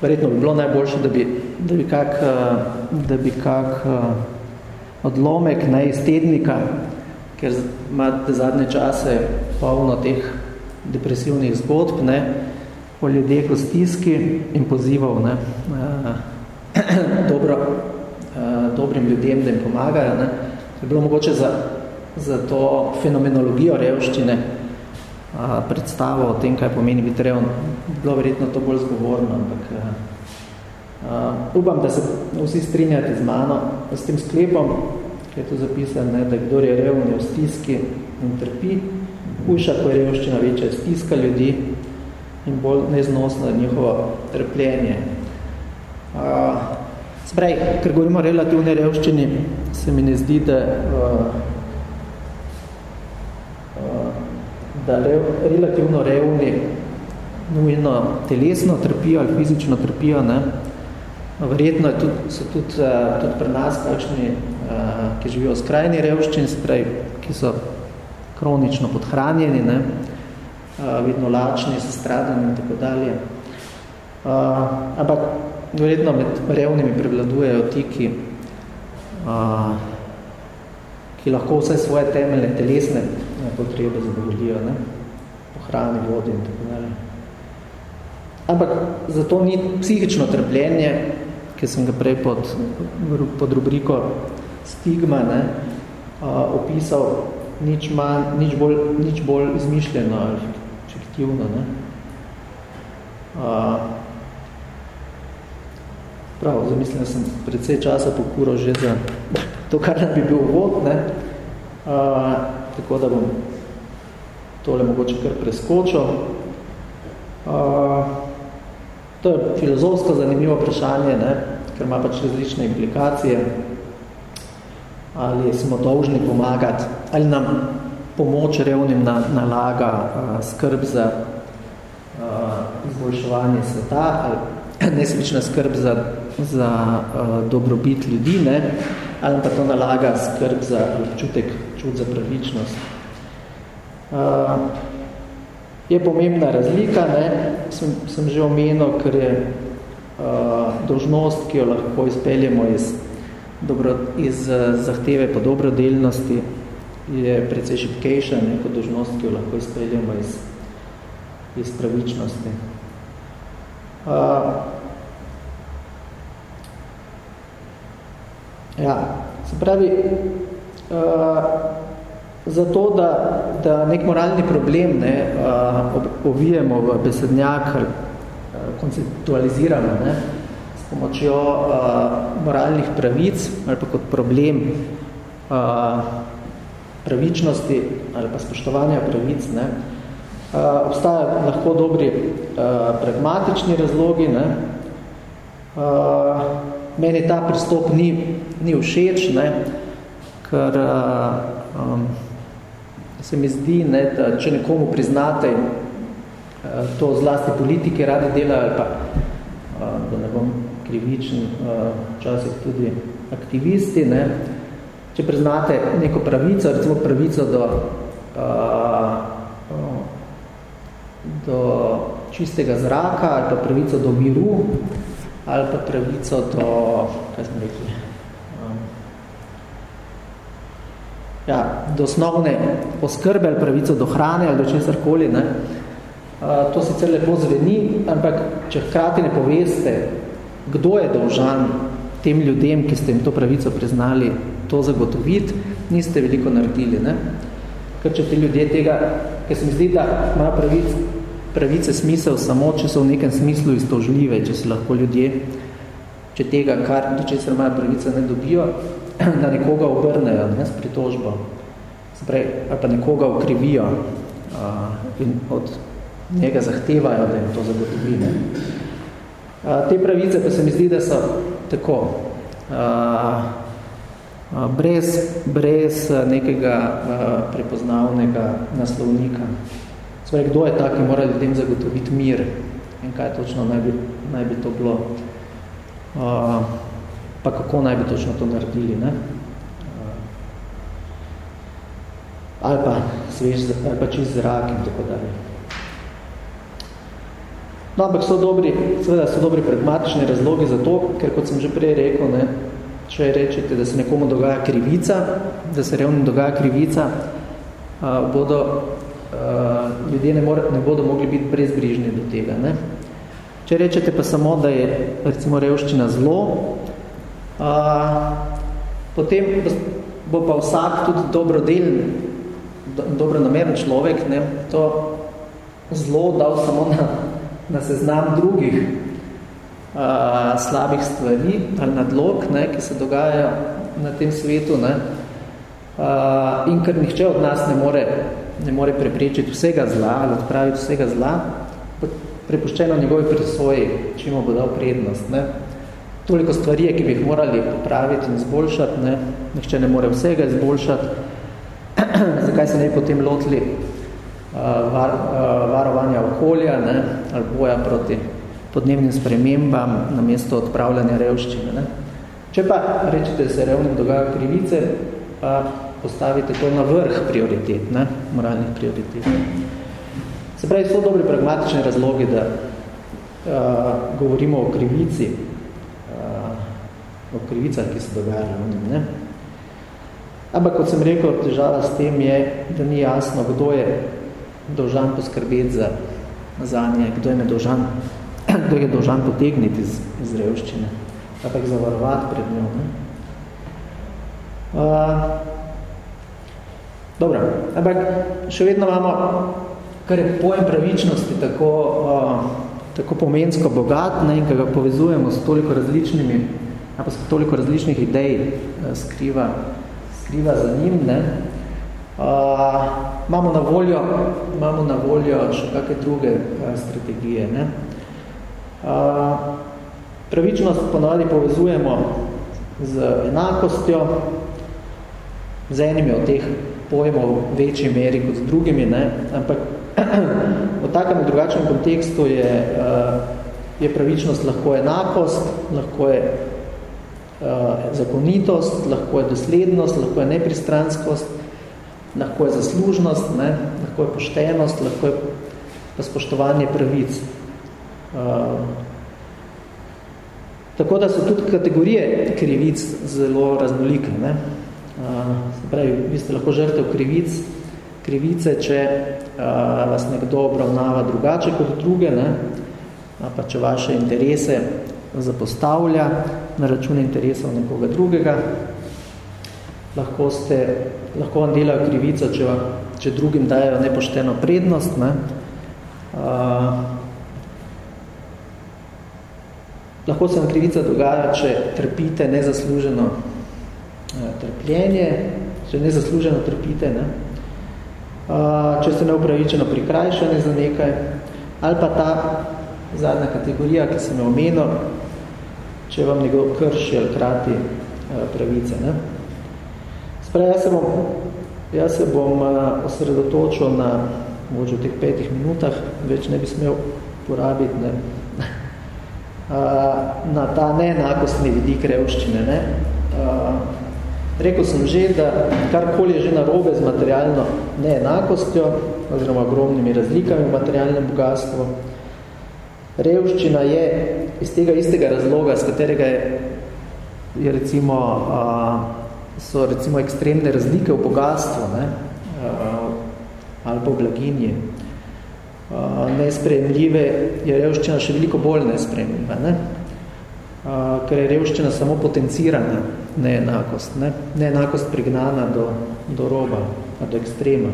verjetno bi bilo najboljše, da bi, da bi kak, da bi kak odlomek ne, iz tednika, ker imate zadnje čase polno teh depresivnih zgodb, ne, o ljudeh v stiski in pozival ne, uh, dobro, uh, dobrim ljudem, da jim pomagajo. Ne. Bi bilo mogoče za, za to fenomenologijo revščine, predstavo o tem, kaj pomeni biti revn, bilo verjetno to bolj zgovorno, ampak uh, upam, da se vsi strinjate z mano s tem sklepom, ki je tu zapisan, ne, da kdor je revn, je v stiski in trpi, hujša, ko je revščina večja, stiska ljudi in bolj neznosno je njihovo trpljenje. Uh, Sprej, ker govorimo o relativni revščini, se mi ne zdi, da uh, da rev, relativno revni nujno telesno trpijo ali fizično trpijo. Ne. Verjetno je tudi, so tudi, uh, tudi pri nas takšni, uh, ki živijo v skrajni revščini, sprej, ki so kronično podhranjeni, ne. Uh, vidno lačni, sestradani in tako dalje. Uh, ampak verjetno med revnimi prevladujejo ti, ki, uh, ki lahko vse svoje temeljne telesne potrebe zadovoljijo, ne? po hrani, vodi in tako dalje. Ampak zato ni psihično trpljenje, ki sem ga prej pod, pod rubriko stigma ne, a, opisal, nič, manj, nič, bolj, nič bolj izmišljeno ali fiktivno. Ne. A, prav, zamislil sem predvsej časa pokural že za to, kar nam bi bil uvod. Ne. A, tako da bom tole mogoče kar preskočil. Uh, to je filozofsko zanimivo vprašanje, ne, ker ima pač različne implikacije, ali smo dolžni pomagati, ali nam pomoč revnim na, nalaga uh, skrb za uh, izboljševanje sveta, ali nesmična skrb za, za uh, dobrobit ljudi, ne, ali pa to nalaga skrb za občutek čut za pravičnost. Uh, je pomembna razlika, ne? Sem, sem že omenil, ker je uh, dožnost, ki jo lahko izpeljemo iz, dobro, iz uh, zahteve po dobrodelnosti, je precej šipkejša, ne, kot dožnost, ki jo lahko izpeljemo iz, iz pravičnosti. Uh, ja, se pravi, uh, zato, da, da nek moralni problem ne, uh, ovijemo v besednjak ali uh, konceptualiziramo, ne, pomočjo uh, moralnih pravic ali pa kot problem uh, pravičnosti ali pa spoštovanja pravic, ne, uh, obstajajo lahko dobri uh, pragmatični razlogi. Ne. Uh, meni ta pristop ni, ni všeč, ne, ker uh, um, se mi zdi, ne, da če nekomu priznate uh, to zlasti politike radi delajo ali pa, da ne bom krivičen, uh, včasih tudi aktivisti, ne, če priznate neko pravico, recimo pravico do, uh, uh, do čistega zraka ali pa pravico do miru ali pa pravico do, kaj smo rekli, ja, do osnovne oskrbe ali pravico do hrane ali do česarkoli, ne, uh, to sicer lepo zveni, ampak če hkrati ne poveste, kdo je dolžan tem ljudem, ki ste jim to pravico priznali, to zagotoviti, niste veliko naredili. Ne? Ker če ti ljudje tega, ker se mi zdi, da ima pravic, pravice smisel samo, če so v nekem smislu istožljive, če se lahko ljudje, če tega, kar, če se imajo pravice, ne dobijo, da nekoga obrnejo ne, s pritožbo, Sprej, ali pa nekoga ukrivijo uh, in od njega zahtevajo, da jim to zagotovi. Ne. Uh, te pravice pa se mi zdi, da so tako, uh, uh, brez, brez nekega prepoznavnega naslovnika. Sprej, kdo je tak, ki mora ljudem zagotoviti mir in kaj točno naj bi, naj bi to bilo. Pa kako naj bi točno to naredili. Ne? Ali pa svež, ali pa čist zrak in tako dalje. No, ampak so dobri, seveda so dobri pragmatični razlogi za to, ker kot sem že prej rekel, ne, če rečete, da se nekomu dogaja krivica, da se revnim dogaja krivica, a, bodo a, ljudje ne, more, ne bodo mogli biti brezbrižni do tega. Ne. Če rečete pa samo, da je recimo revščina zlo, potem bo pa vsak tudi dobrodelen, do, dobronameren človek ne, to zlo dal samo na, na seznam drugih a, slabih stvari ali nadlog, ne, ki se dogajajo na tem svetu. Ne, a, in ker nihče od nas ne more, ne more preprečiti vsega zla ali odpraviti vsega zla, prepuščeno njegovi presoji, čemu bo dal prednost. Ne toliko stvari, ki bi jih morali popraviti in izboljšati, ne? nihče ne more vsega izboljšati, zakaj se ne bi potem lotili uh, var, uh, varovanja okolja ne? ali boja proti podnebnim spremembam na mesto odpravljanja revščine. Ne? Če pa rečete, da se revnim dogaja krivice, pa postavite to na vrh prioritet, ne? moralnih prioritet. Se pravi, so dobri pragmatični razlogi, da uh, govorimo o krivici, o krivicah, ki se dogajajo v njim. Ne? Ampak, kot sem rekel, težava s tem je, da ni jasno, kdo je dolžan poskrbeti za, za nje, kdo je dolžan, kdo je dolžan potegniti iz, iz revščine, ampak zavarovati pred njo. Ne? Uh, dobro, ampak še vedno imamo, kar je pojem pravičnosti tako, uh, tako pomensko bogat ne, in ga povezujemo s toliko različnimi pa se toliko različnih idej eh, skriva, skriva za njim. Ne. Uh, imamo, na voljo, imamo na voljo še kakve druge uh, strategije. Ne. Uh, pravičnost ponovadi povezujemo z enakostjo, z enimi od teh pojmov v večji meri kot z drugimi, ne. ampak v takem drugačnem kontekstu je, uh, je pravičnost lahko enakost, lahko je Eh, zakonitost, lahko je doslednost, lahko je nepristranskost, lahko je zaslužnost, ne? lahko je poštenost, lahko je spoštovanje pravic. Uh, tako da so tudi kategorije krivic zelo raznolike. Ne? Uh, pravi, vi ste lahko žrtev krivic, krivice, če uh, vas nekdo obravnava drugače kot druge, ne? pa če vaše interese zapostavlja na račun interesov nekoga drugega. Lahko, ste, lahko vam delajo krivico, če, vam, če drugim dajo nepošteno prednost. Ne? Uh, Lahko se vam krivica dogaja, če trpite nezasluženo uh, trpljenje, če nezasluženo trpite, ne? Uh, če ste neupravičeno prikrajšani za nekaj, ali pa ta zadnja kategorija, ki sem jo omenil, če vam nekdo krši ali krati uh, pravice. Ne? Sprej, jaz se bom, jaz se bom uh, osredotočil na mogoče v teh petih minutah, več ne bi smel porabiti, ne? uh, na ta neenakostni vidik revščine. Ne? Uh, rekel sem že, da karkoli je že narobe z materialno neenakostjo, oziroma ogromnimi razlikami v materialnem bogatstvu, revščina je iz tega istega razloga, z katerega je, je recimo, uh, so recimo ekstremne razlike v bogatstvu, ne? Uh, ali pa v blaginji. Uh, nesprejemljive je revščina še veliko bolj nesprejemljiva, ne? uh, ker je revščina samo potencirana neenakost, ne? neenakost prignana do, do roba, do ekstrema.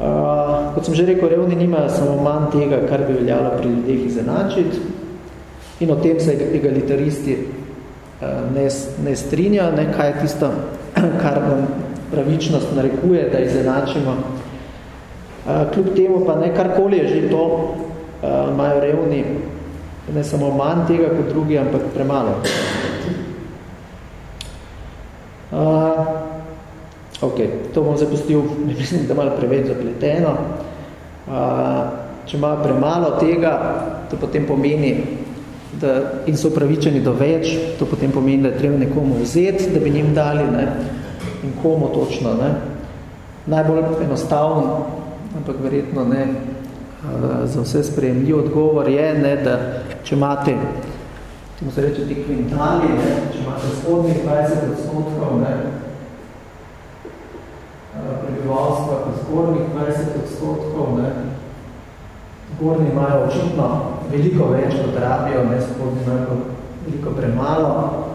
Uh, kot sem že rekel, revni nimajo samo manj tega, kar bi veljalo pri ljudeh izenačiti in o tem se egalitaristi ne, ne strinjajo, ne, kaj je tisto, kar vam pravičnost narekuje, da izenačimo. Kljub temu pa ne karkoli je že to, imajo revni ne samo manj tega kot drugi, ampak premalo. Uh, ok, to bom zapustil, mislim, da malo preveč zapleteno. Uh, če ima premalo tega, to potem pomeni, da, in so pravičeni do več, to potem pomeni, da je treba nekomu vzeti, da bi njim dali, ne, in komu točno. Ne? Najbolj enostavno, ampak verjetno ne za vse sprejemljiv odgovor je, ne, da če imate, temu se reče, ti kvintali, ne, če imate spodnih 20 odstotkov ne, prebivalstva, pa zgornjih 20 odstotkov, ne, zgornji imajo očitno veliko več, kot rabijo, ne, spodnji imajo veliko premalo,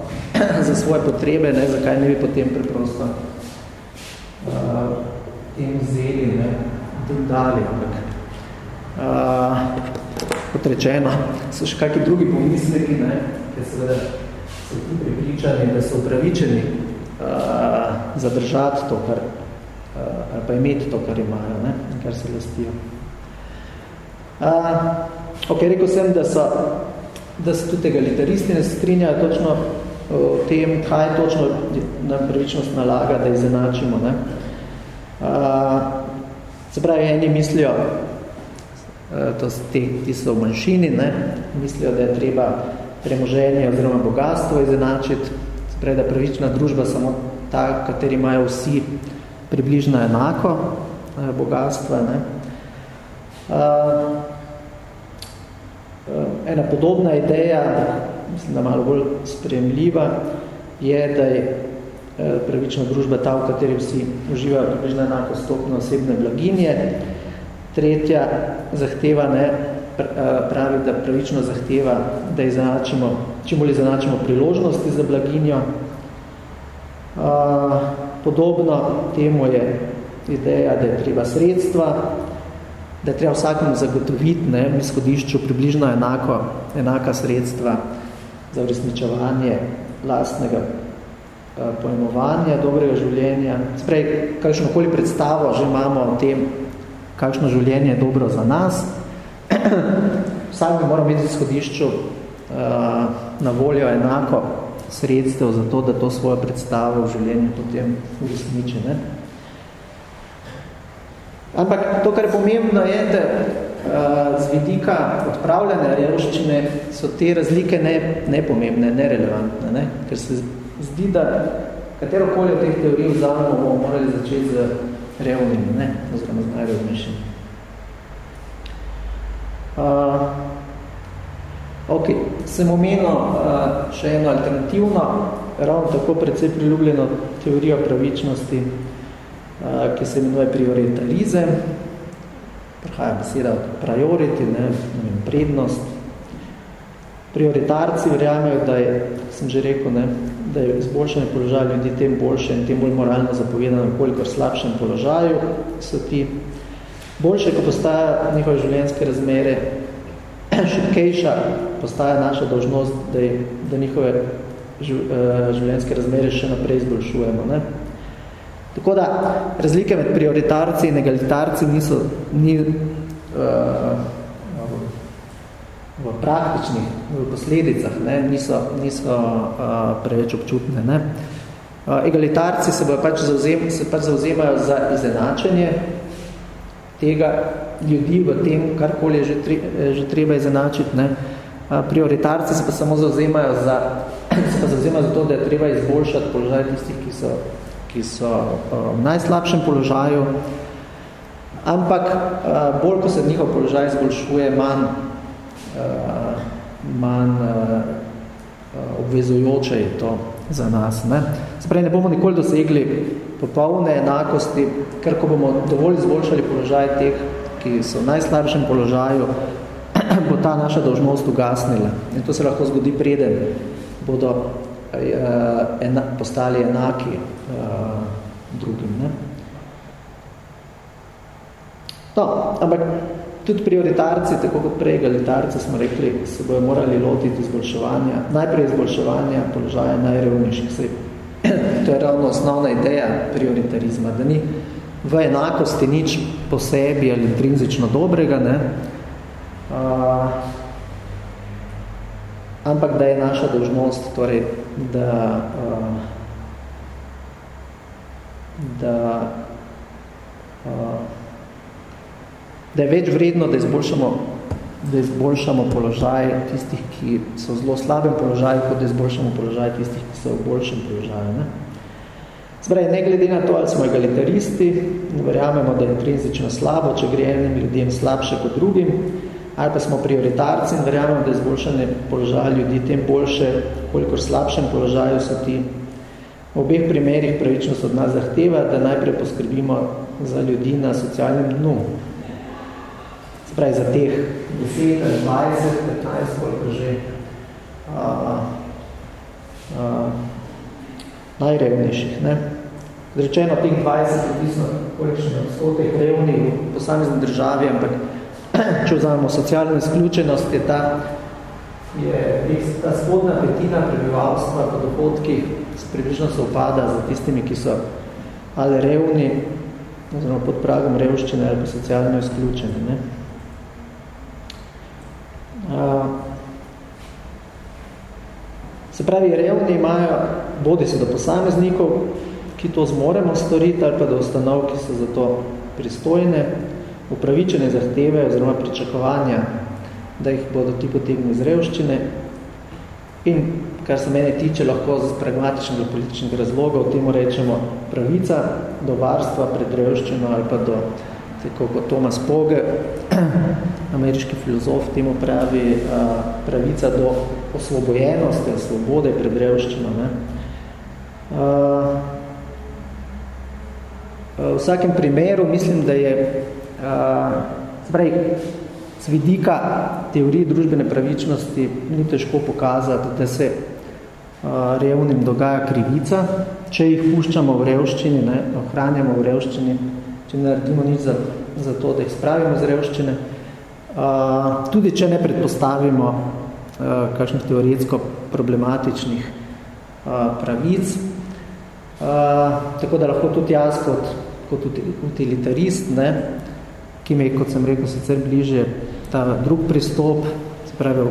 za svoje potrebe, ne, zakaj ne bi potem preprosto uh, tem vzeli, ne, tem dali. Uh, kot rečeno, so še kakšni drugi pomisleki, ne, ki seveda so ti pripričani, da so upravičeni uh, zadržati to, kar, uh, ali pa imeti to, kar imajo, ne, kar se lastijo. Uh, ok, rekel sem, da so da se tudi egalitaristi ne strinjajo točno o tem, kaj točno nam pravičnost nalaga, da izenačimo. Ne? Uh, se pravi, eni mislijo, to te, ti so v manjšini, ne? mislijo, da je treba premoženje oziroma bogatstvo izenačiti, se pravi, da pravična družba samo ta, kateri imajo vsi približno enako bogatstva. Ne? Uh, ena podobna ideja, mislim, da malo bolj sprejemljiva, je, da je eh, pravična družba ta, v kateri vsi uživajo približno enako stopno osebne blaginje. Tretja zahteva ne, pravi, da pravično zahteva, da izenačimo, čim bolj izenačimo priložnosti za blaginjo. Podobno temu je ideja, da je treba sredstva, da je treba vsakemu zagotoviti ne, v izhodišču približno enako, enaka sredstva za uresničevanje lastnega uh, pojmovanja, dobrega življenja. Sprej, kakšnokoli predstavo že imamo o tem, kakšno življenje je dobro za nas. Vsak bi moral biti v izhodišču uh, na voljo enako sredstev za to, da to svojo predstavo v življenju potem uresniči. Ne? Ampak to, kar je pomembno, je, da uh, z vidika odpravljanja revščine so te razlike ne, nepomembne, nerelevantne, ne? ker se zdi, da katerokoli od teh teorij vzamemo, bomo morali začeti z revnimi, ne? oziroma z najrevnejšimi. Uh, ok, sem omenil uh, še eno alternativno, ravno tako predvsej priljubljeno teorijo pravičnosti, ki se imenuje prioritalizem. Prihaja beseda od priority, ne, ne prednost. Prioritarci verjamejo, da je, sem že rekel, ne, da je izboljšanje položaja ljudi tem boljše in tem bolj moralno zapovedano, kolikor slabšem položaju so ti. Boljše, ko postaja njihove življenjske razmere, šipkejša, postaja naša dožnost, da, da njihove življenjske razmere še naprej izboljšujemo. Ne? Tako da razlike med prioritarci in egalitarci niso ni, uh, v praktičnih v posledicah ne, niso, niso uh, preveč občutne. Ne. Uh, egalitarci se, pač zauzem, se pač zauzemajo za izenačenje tega ljudi v tem, karkoli je že, tre, že treba izenačiti. Ne. Uh, prioritarci se pa samo zauzemajo za, se pa zauzemajo za to, da je treba izboljšati položaj tistih, ki so ki so uh, v najslabšem položaju, ampak uh, bolj, ko se njihov položaj zboljšuje, manj, uh, manj obvezujoče je to za nas. Ne? Sprej, ne bomo nikoli dosegli popolne enakosti, ker ko bomo dovolj izboljšali položaj teh, ki so v najslabšem položaju, bo ta naša dožnost ugasnila. In to se lahko zgodi preden bodo ena, postali enaki uh, drugim. Ne? No, ampak tudi prioritarci, tako kot prej egalitarci, smo rekli, se bojo morali lotiti izboljševanja, najprej izboljševanja položaja najrevnejših. Sej, to je ravno osnovna ideja prioritarizma, da ni v enakosti nič po sebi ali intrinzično dobrega, ne? Uh, ampak da je naša dožnost, torej, da uh, da, uh, da je več vredno, da izboljšamo, da izboljšamo položaj tistih, ki so v zelo slabem položaju, kot da izboljšamo položaj tistih, ki so v boljšem položaju. Ne? Zbrej, ne glede na to, ali smo egalitaristi, verjamemo, da je intrinzično slabo, če gre enim ljudem slabše kot drugim, ali pa smo prioritarci in verjamemo, da je izboljšanje položaja ljudi tem boljše, kolikor slabšem položaju so ti V obeh primerih pravičnost od nas zahteva, da najprej poskrbimo za ljudi na socialnem dnu. Spravi za teh 10, 20, 15, koliko že a, a, najrevnejših. Ne? Zrečeno teh 20, odvisno kolikšne odstotek revni v posamezni državi, ampak če vzamemo socialno izključenost, je ta, je ta spodna petina prebivalstva po dohodkih približno se upada za tistimi, ki so ali revni, oziroma pod pragom revščine ali pa socialno izključeni. Ne? A, se pravi, revni imajo bodi se do posameznikov, ki to zmoremo storiti, ali pa do ustanov, ki so za to pristojne, upravičene zahteve oziroma pričakovanja, da jih bodo ti potegnili iz revščine in kar se mene tiče, lahko z pragmatičnega političnega razloga, v temu rečemo pravica do varstva pred revščino ali pa do, tako kot Thomas Poge, ameriški filozof, temu pravi pravica do osvobojenosti, svobode pred revščino. Ne. V vsakem primeru mislim, da je zbrej, z vidika teorije družbene pravičnosti ni težko pokazati, da se revnim dogaja krivica, če jih puščamo v revščini, ne, ohranjamo v revščini, če ne naredimo nič za, za to, da jih spravimo z revščine, uh, tudi če ne predpostavimo uh, kakšnih teoretsko problematičnih uh, pravic. Uh, tako da lahko tudi jaz kot, kot utilitarist, ne, ki me, kot sem rekel, sicer bliže ta drug pristop, se pravi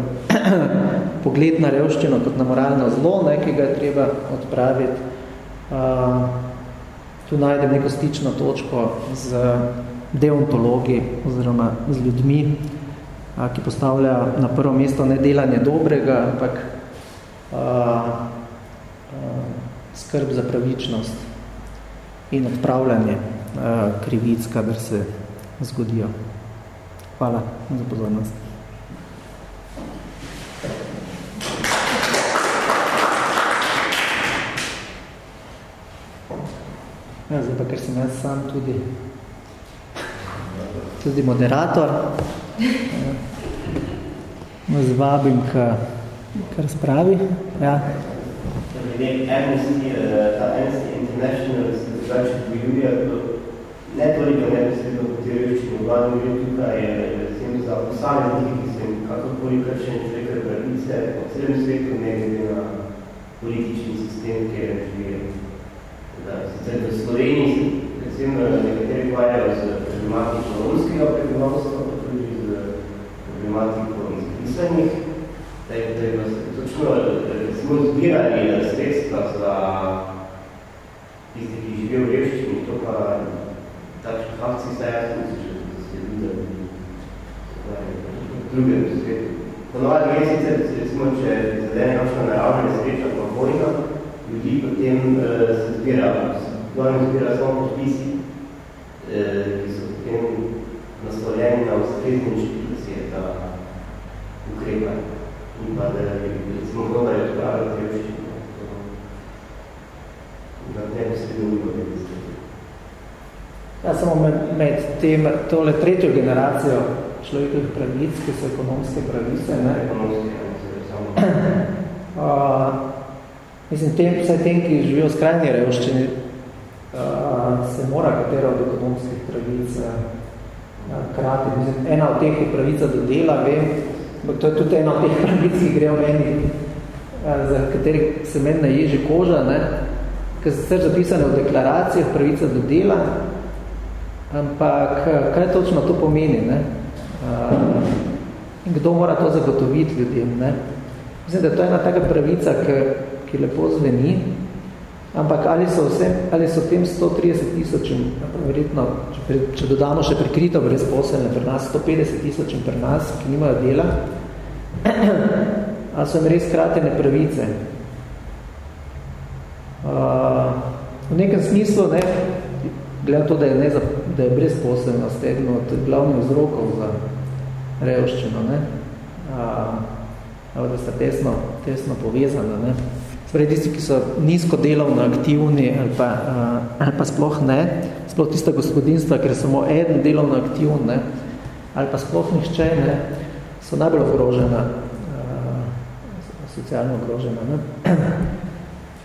pogled na revščino kot na moralno zlo, ne, ki ga je treba odpraviti. Uh, tu najdem neko stično točko z deontologi oziroma z ljudmi, uh, ki postavljajo na prvo mesto ne delanje dobrega, ampak uh, uh, skrb za pravičnost in odpravljanje uh, krivic, kadar se zgodijo. Hvala za pozornost. Ja, zdaj pa, ker sem jaz sam tudi, tudi moderator, ja, zvabim k, k razpravi. Ja. Amnesty, ta Amnesty International se drugače bojuje, ne toliko neposredno kot revščino, glavno že tukaj recimo za posamezniki, ki se jim kakorkoli kršenje človekove pravice po celem svetu, ne glede na politični sistem, ki je živijo. Sicer v Sloveniji, recimo, nekateri hvaljajo z problematiko romskega prebivalstva, pa tudi z problematiko izpisanih, da je, je točno, recimo, zbirali sredstva za tiste, ki živijo v revščini, to pa fakci zdaj jasno, če se ljudi drugem svetu. Ponovadi je sicer, recimo, če zadene kakšna naravna nesreča pa vojna, ljudi potem uh, se zbira, glavno zbira samo podpisi, uh, ki so potem naslovljeni na ustrezni inštitucije ta ukrepa in pa da recimo prodajo odpravljati revščino. Na neposredno uro Ja, samo med, med tem, tole tretjo generacijo človekovih pravic, ki so ekonomske pravice. Ne? Uh, mislim, tem, vse tem, ki živijo v skrajni revščini, uh, se mora katera od ekonomskih pravic uh, krati. Mislim, ena od teh je pravica do dela, vem, to je tudi ena od teh pravic, ki gre v meni, uh, za kateri se meni naježi koža, ne? ker so sicer zapisane v deklaracijah pravica do dela, ampak kaj točno to pomeni? Ne? in kdo mora to zagotoviti ljudem. Ne? Mislim, da to je ena taka pravica, ki, ki lepo zveni, ampak ali so, vse, ali so tem 130 tisočim, verjetno, če, če dodamo še prikrito brezposelne pri nas, 150 tisočim pri nas, ki nimajo dela, ali so jim res kratene pravice. Uh, v nekem smislu, ne, gledam to, da je, ne, da je brezposelnost eden od glavnih vzrokov za revščino, ne? A, da sta tesno, tesno povezana. Ne? Sprej, tisti, ki so nizko delovno aktivni ali pa, a, ali pa sploh ne, sploh tista gospodinstva, ker je samo eden delovno aktivn, ne? ali pa sploh nihče, ne? so najbolj ogrožena, a, socialno ogrožena. Ne?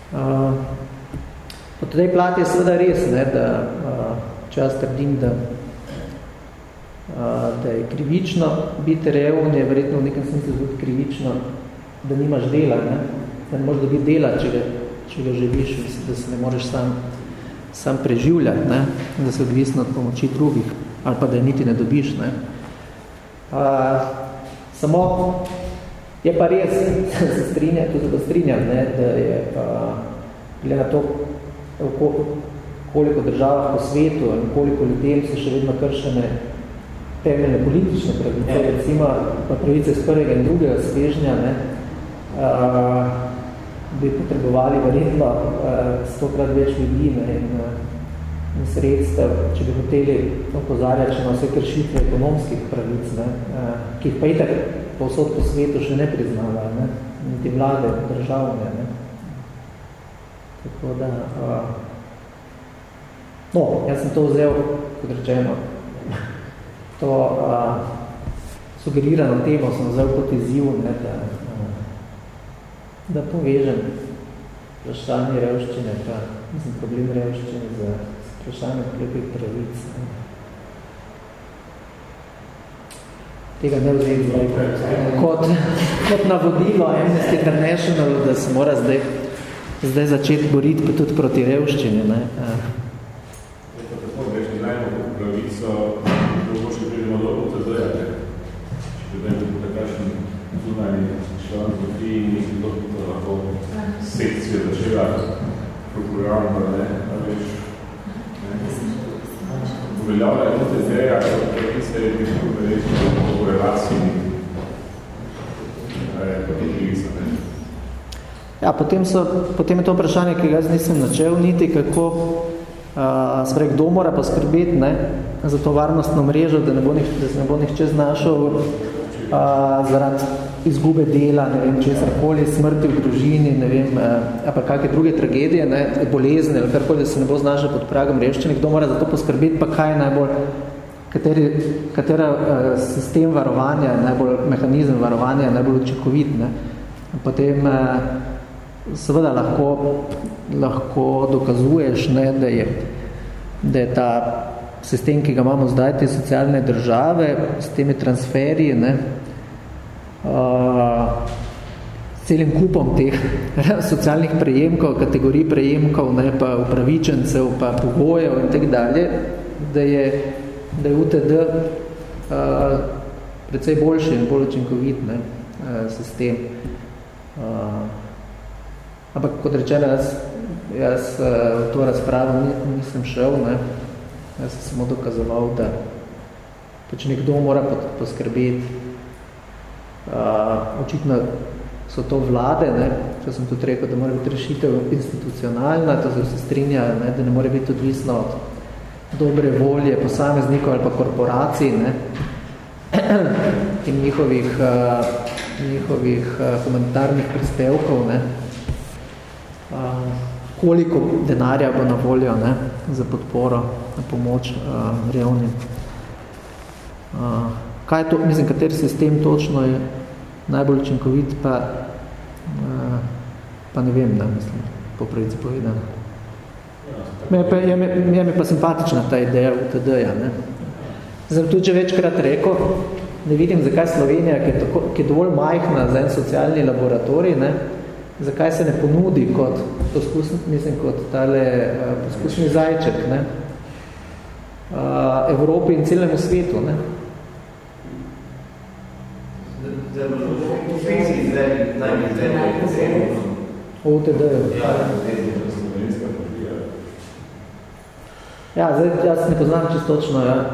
A, po tej plati je seveda res, ne, da če jaz trdim, da da je krivično biti revn, je verjetno v nekem smislu tudi krivično, da nimaš dela, ne? da ne možeš dobiti dela, če ga, če ga živiš, da se ne moreš sam, sam preživljati, ne? da se odvisno od pomoči drugih, ali pa da je niti ne dobiš. Ne? A, samo je pa res, se strinja, tudi da strinjam, ne? da je a, glede na to, koliko državah po svetu in koliko ljudem so še vedno kršene temeljne politične pravice, recimo pa pravice z prvega in drugega svežnja, ne, a, bi potrebovali verjetno stokrat več ljudi ne, in, in sredstev, če bi hoteli opozarjati na vse kršitve ekonomskih pravic, ne, a, ki jih pa itak povsod po svetu še ne priznava, ne, niti vlade državne. Ne. Tako da, a, no, jaz sem to vzel, kot rečeno, to uh, sugerirano temo sem vzel kot izziv, ne, da, uh, da povežem vprašanje revščine, pa mislim, problem revščine za vprašanje prepih pravic. Ne. Tega ne vzeti zdaj kot, kot navodilo Amnesty International, da se mora zdaj, zdaj začeti boriti tudi proti revščini. Ne. Nekaj lahko sekcijo začela prokuram, da ne, veš, uveljavlja je tudi ideja, ki se je nekako reči v relaciji Ja, potem, so, potem je to vprašanje, ki ga jaz nisem načel, niti kako uh, sprej, kdo mora poskrbeti ne, za to varnostno mrežo, da, ne bo nih, da se ne bo nihče znašel uh, zaradi izgube dela, ne vem, česar koli, smrti v družini, ne vem, eh, pa kakve druge tragedije, ne, bolezne ali karkoli, da se ne bo znašel pod pragom revščine, kdo mora za to poskrbeti, pa kaj najbolj, kateri, katera uh, sistem varovanja, najbolj mehanizem varovanja je najbolj učinkovit. Ne. Potem uh, seveda lahko, lahko dokazuješ, ne, da, je, da je ta sistem, ki ga imamo zdaj, te socialne države, s temi transferji, ne, uh, celim kupom teh socialnih prejemkov, kategorij prejemkov, ne, pa upravičencev, pa pogojev in tak dalje, da je, da je UTD uh, precej boljši in bolj učinkovit ne, uh, sistem. Uh, ampak kot rečeno, jaz, jaz uh, v to razpravo nisem šel, ne, jaz sem samo dokazoval, da pač nekdo mora poskrbeti. Uh, očitno so to vlade, ne? če sem tudi rekel, da mora biti rešitev institucionalna, to se vse strinja, ne? da ne more biti odvisno od dobre volje posameznikov ali pa korporacij ne? in njihovih, uh, njihovih uh, humanitarnih prispevkov, ne? Uh, koliko denarja bo na voljo ne? za podporo, na pomoč uh, revnim. Uh, kaj to, mislim, kateri sistem točno je najbolj učinkovit, pa, uh, pa ne vem, da mislim, po pravici povedano. Me pa, je, je, je mi pa simpatična ta ideja UTD-ja. Zdaj tudi že večkrat rekel, ne vidim, zakaj Slovenija, ki je, tako, ki je dovolj majhna za en socialni laboratorij, ne, zakaj se ne ponudi kot, poskus, mislim, kot tale uh, poskusni zajček ne, uh, Evropi in celemu svetu. Ne. OTD. Ja, zdaj jaz ne poznam čisto točno ja.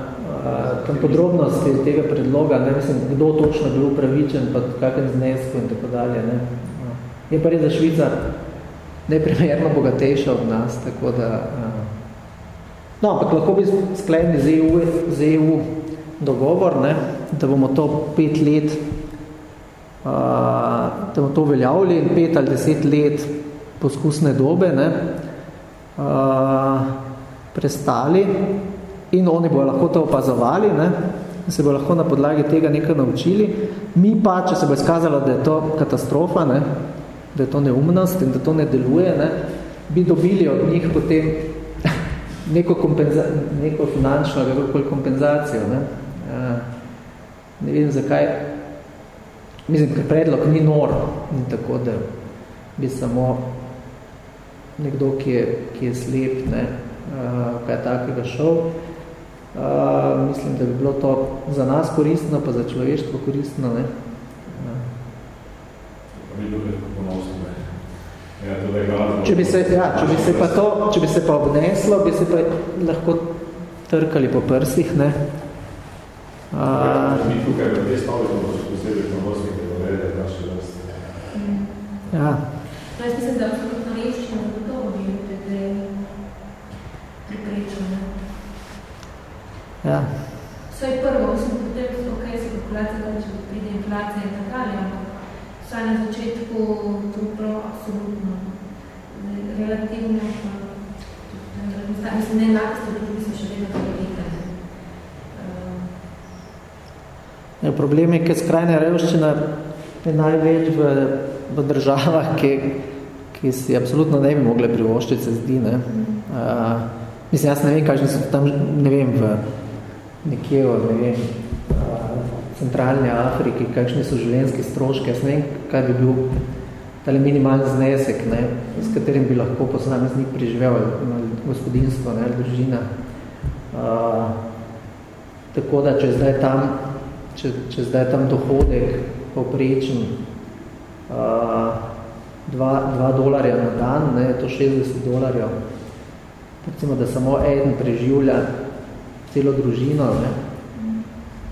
tam podrobnosti tega predloga, ne mislim, kdo točno bil upravičen, pa kakem znesku in tako dalje. Ne. Je pa res, da Švica neprimerno bogatejša od nas, tako da... No, ampak lahko bi sklenili z EU, z EU dogovor, ne, da bomo to pet let da bomo to uveljavili in pet ali deset let poskusne dobe ne, uh, prestali in oni bojo lahko to opazovali, ne, se bojo lahko na podlagi tega nekaj naučili. Mi pa, če se bo izkazalo, da je to katastrofa, ne, da je to neumnost in da to ne deluje, ne, bi dobili od njih potem neko, kompenza neko finančno kompenzacijo. Ne. Uh, ne vem, zakaj Mislim, ker predlog ni nor, in tako da bi samo nekdo, ki je, ki je slep, ne, uh, kaj takega šel. Uh, mislim, da bi bilo to za nas koristno, pa za človeštvo koristno. Ne. Če bi, se, ja, če bi se pa to, če bi se pa obneslo, bi se pa lahko trkali po prsih, ne. Uh, mi tukaj v tej stavi bomo še posebej pomorski, da vrede naše vrste. Ja. To jaz mislim, da absolutno reščno gotovo bi ljudje priprečeno. Ja. Vse je prvo, mislim, potem ok, se populacija, da če pride inflacija in tako dalje, ampak vsaj na začetku to prav absolutno relativno, pa, mislim, ne enakosti, tudi so še vedno velike. Ja, problem je, ker skrajna revščina je največ v, v državah, ki, ki si absolutno ne bi mogle privoščiti, se zdi. Ne? Uh, mislim, jaz ne vem, kakšni so tam, ne vem, v nekje v, ne vem, uh, centralni Afriki, kakšni so življenjski stroški, jaz ne vem, kaj bi bil tale minimalni znesek, ne, s katerim bi lahko posameznik preživel ali gospodinstvo ne, ali družina. Uh, tako da, če zdaj tam če, če zdaj tam dohodek povprečen uh, 2 dolarja na dan, ne, to 60 dolarjev. Recimo, da samo eden preživlja celo družino, ne,